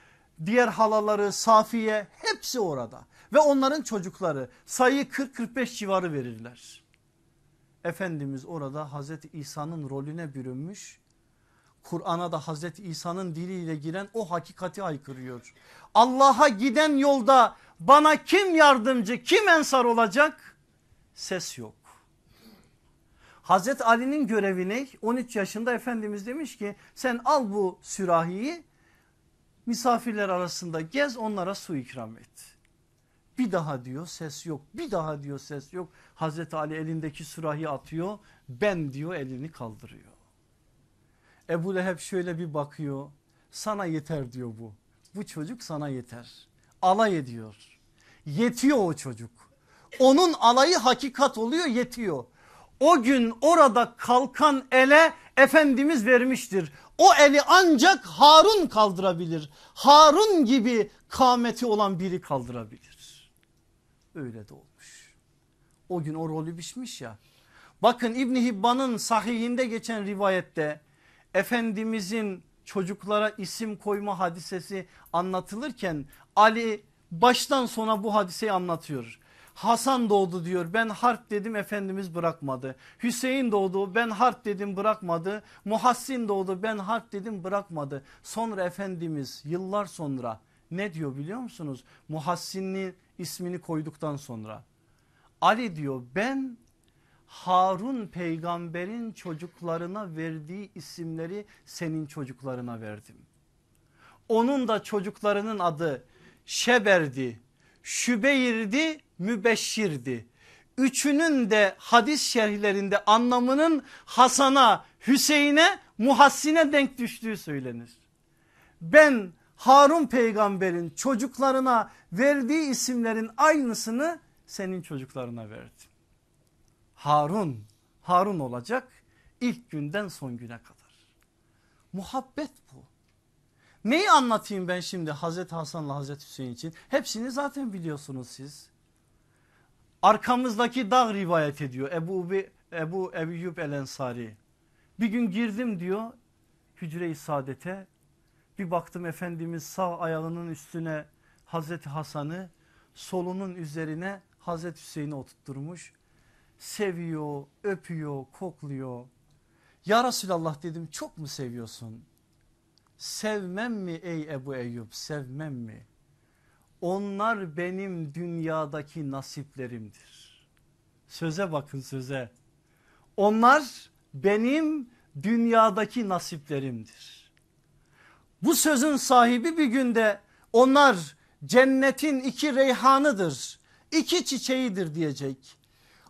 diğer halaları Safiye hepsi orada ve onların çocukları sayı 40-45 civarı verirler. Efendimiz orada Hazreti İsa'nın rolüne bürünmüş. Kur'an'a da Hazreti İsa'nın diliyle giren o hakikati aykırıyor. Allah'a giden yolda bana kim yardımcı kim ensar olacak? Ses yok. Hazreti Ali'nin görevi ne? 13 yaşında Efendimiz demiş ki sen al bu sürahiyi misafirler arasında gez onlara su ikram et. Bir daha diyor ses yok bir daha diyor ses yok. Hazreti Ali elindeki sürahi atıyor ben diyor elini kaldırıyor. Ebu Leheb şöyle bir bakıyor sana yeter diyor bu. Bu çocuk sana yeter. Alay ediyor. Yetiyor o çocuk. Onun alayı hakikat oluyor yetiyor. O gün orada kalkan ele Efendimiz vermiştir. O eli ancak Harun kaldırabilir. Harun gibi kameti olan biri kaldırabilir. Öyle de olmuş. O gün o rolü biçmiş ya. Bakın İbni Hibban'ın sahihinde geçen rivayette Efendimizin çocuklara isim koyma hadisesi anlatılırken Ali baştan sona bu hadiseyi anlatıyor. Hasan doğdu diyor ben harp dedim Efendimiz bırakmadı. Hüseyin doğdu ben harp dedim bırakmadı. Muhassin doğdu ben harp dedim bırakmadı. Sonra Efendimiz yıllar sonra ne diyor biliyor musunuz? Muhassin'in ismini koyduktan sonra. Ali diyor ben Harun peygamberin çocuklarına verdiği isimleri senin çocuklarına verdim. Onun da çocuklarının adı Şeber'di, Şübeyr'di, Mübeşşir'di. Üçünün de hadis şerhlerinde anlamının Hasan'a, Hüseyin'e, Muhassin'e denk düştüğü söylenir. Ben Harun peygamberin çocuklarına verdiği isimlerin aynısını senin çocuklarına verdim. Harun, Harun olacak ilk günden son güne kadar. Muhabbet bu. Neyi anlatayım ben şimdi Hazreti Hasan'la Hazreti Hüseyin için? Hepsini zaten biliyorsunuz siz. Arkamızdaki dağ rivayet ediyor Ebu, Ebu Eyyub el Ensari. Bir gün girdim diyor hücre-i saadete. Bir baktım Efendimiz sağ ayağının üstüne Hazreti Hasan'ı solunun üzerine Hazreti Hüseyin'i oturtturmuş. Seviyor, öpüyor, kokluyor. Ya Resulallah dedim çok mu seviyorsun? Sevmem mi ey Ebu Eyyub sevmem mi? Onlar benim dünyadaki nasiplerimdir. Söze bakın söze. Onlar benim dünyadaki nasiplerimdir. Bu sözün sahibi bir günde onlar cennetin iki reyhanıdır, iki çiçeğidir diyecek.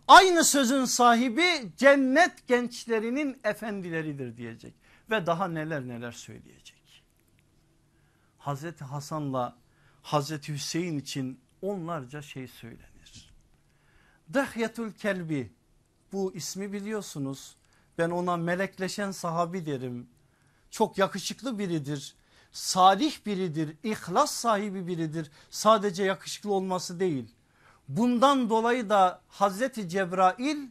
Aynı sözün sahibi cennet gençlerinin efendileridir diyecek ve daha neler neler söyleyecek. Hazreti Hasan'la Hazreti Hüseyin için onlarca şey söylenir. Dahyetul Kelbi bu ismi biliyorsunuz. Ben ona melekleşen sahabi derim. Çok yakışıklı biridir. Salih biridir. ihlas sahibi biridir. Sadece yakışıklı olması değil. Bundan dolayı da Hazreti Cebrail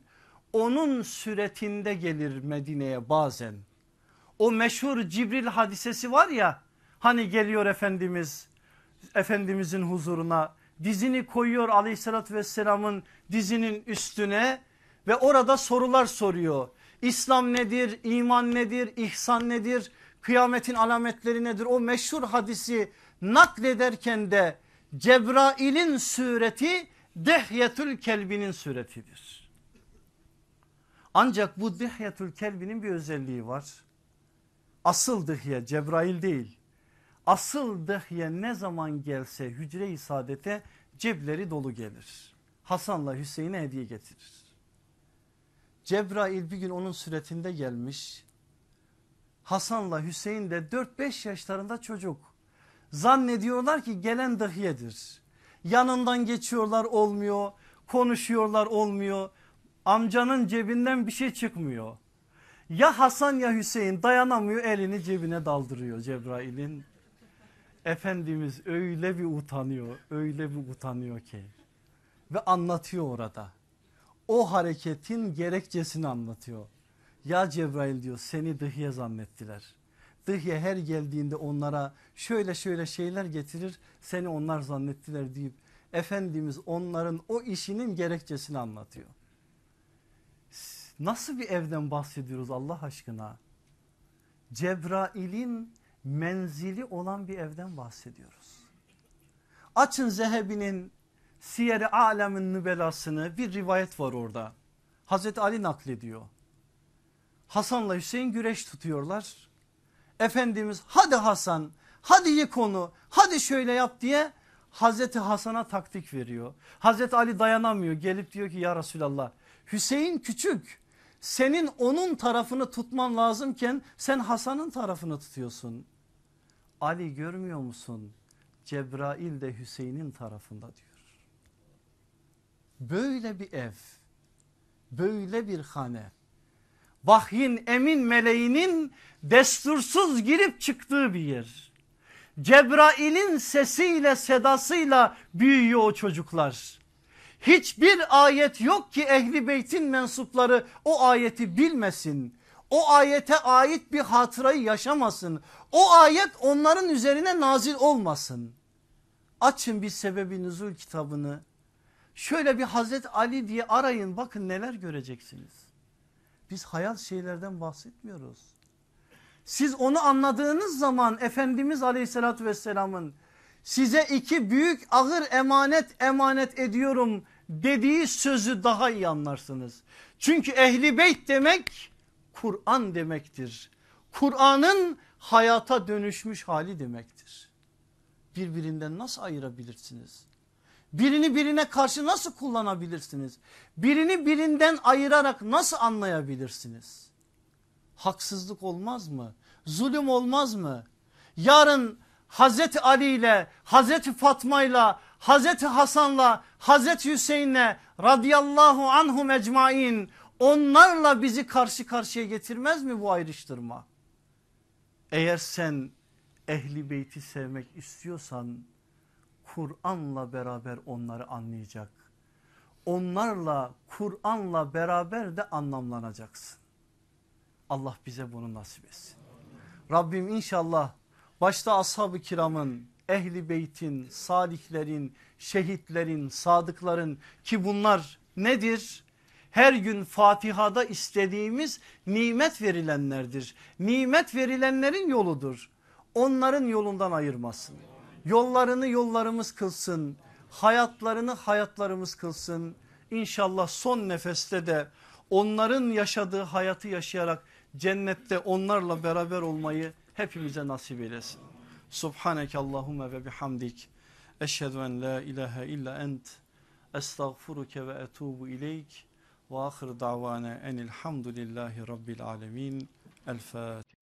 onun süretinde gelir Medine'ye bazen. O meşhur Cibril hadisesi var ya hani geliyor Efendimiz Efendimizin huzuruna dizini koyuyor aleyhissalatü vesselamın dizinin üstüne ve orada sorular soruyor. İslam nedir, iman nedir, ihsan nedir, kıyametin alametleri nedir? O meşhur hadisi naklederken de Cebrail'in sureti Dehyetül Kelbi'nin suretidir. Ancak bu Dehyetül Kelbi'nin bir özelliği var. Asıl Dihye Cebrail değil. Asıl Dihye ne zaman gelse hücre-i saadete cepleri dolu gelir. Hasan'la Hüseyin'e hediye getirir. Cebrail bir gün onun suretinde gelmiş. Hasan'la Hüseyin de 4-5 yaşlarında çocuk. Zannediyorlar ki gelen Dihye'dir. Yanından geçiyorlar olmuyor. Konuşuyorlar olmuyor. Amcanın cebinden bir şey çıkmıyor. Ya Hasan ya Hüseyin dayanamıyor elini cebine daldırıyor Cebrail'in. Efendimiz öyle bir utanıyor öyle bir utanıyor ki ve anlatıyor orada. O hareketin gerekçesini anlatıyor. Ya Cebrail diyor seni dıhye zannettiler. Dıhye her geldiğinde onlara şöyle şöyle şeyler getirir seni onlar zannettiler deyip Efendimiz onların o işinin gerekçesini anlatıyor. Nasıl bir evden bahsediyoruz Allah aşkına? Cebrail'in menzili olan bir evden bahsediyoruz. Açın Zehebi'nin Siyer-i Alem'in nübelasını bir rivayet var orada. Hazreti Ali naklediyor. Hasan'la Hüseyin güreş tutuyorlar. Efendimiz hadi Hasan hadi yık onu hadi şöyle yap diye Hazreti Hasan'a taktik veriyor. Hazreti Ali dayanamıyor gelip diyor ki ya Resulallah Hüseyin küçük senin onun tarafını tutman lazımken sen Hasan'ın tarafını tutuyorsun. Ali görmüyor musun? Cebrail de Hüseyin'in tarafında diyor. Böyle bir ev, böyle bir hane. Vahyin emin meleğinin destursuz girip çıktığı bir yer. Cebrail'in sesiyle sedasıyla büyüyor o çocuklar. Hiçbir ayet yok ki ehli beytin mensupları o ayeti bilmesin. O ayete ait bir hatırayı yaşamasın. O ayet onların üzerine nazil olmasın. Açın bir sebebi nüzul kitabını. Şöyle bir Hazret Ali diye arayın bakın neler göreceksiniz. Biz hayal şeylerden bahsetmiyoruz. Siz onu anladığınız zaman Efendimiz Aleyhisselatü Vesselam'ın size iki büyük ağır emanet emanet ediyorum dediği sözü daha iyi anlarsınız. Çünkü ehli beyt demek Kur'an demektir. Kur'an'ın hayata dönüşmüş hali demektir. Birbirinden nasıl ayırabilirsiniz? Birini birine karşı nasıl kullanabilirsiniz? Birini birinden ayırarak nasıl anlayabilirsiniz? Haksızlık olmaz mı? Zulüm olmaz mı? Yarın Hazreti Ali ile Hazreti Fatma ile Hazreti Hasan'la Hazreti Hüseyin'le radıyallahu anhum ecmain onlarla bizi karşı karşıya getirmez mi bu ayrıştırma? Eğer sen ehli beyti sevmek istiyorsan Kur'an'la beraber onları anlayacak. Onlarla Kur'an'la beraber de anlamlanacaksın. Allah bize bunu nasip etsin. Rabbim inşallah başta ashab-ı kiramın, ehli beytin, salihlerin, şehitlerin, sadıkların ki bunlar nedir? Her gün Fatiha'da istediğimiz nimet verilenlerdir. Nimet verilenlerin yoludur. Onların yolundan ayırmasın. Yollarını yollarımız kılsın. Hayatlarını hayatlarımız kılsın. İnşallah son nefeste de onların yaşadığı hayatı yaşayarak cennette onlarla beraber olmayı hepimize nasip eylesin. Subhaneke Allahümme ve bihamdik. Eşhedü en la ilahe illa ent. Estağfuruke ve etubu ileyk. Ve ahir davana enilhamdülillahi rabbil alemin. El Fatiha.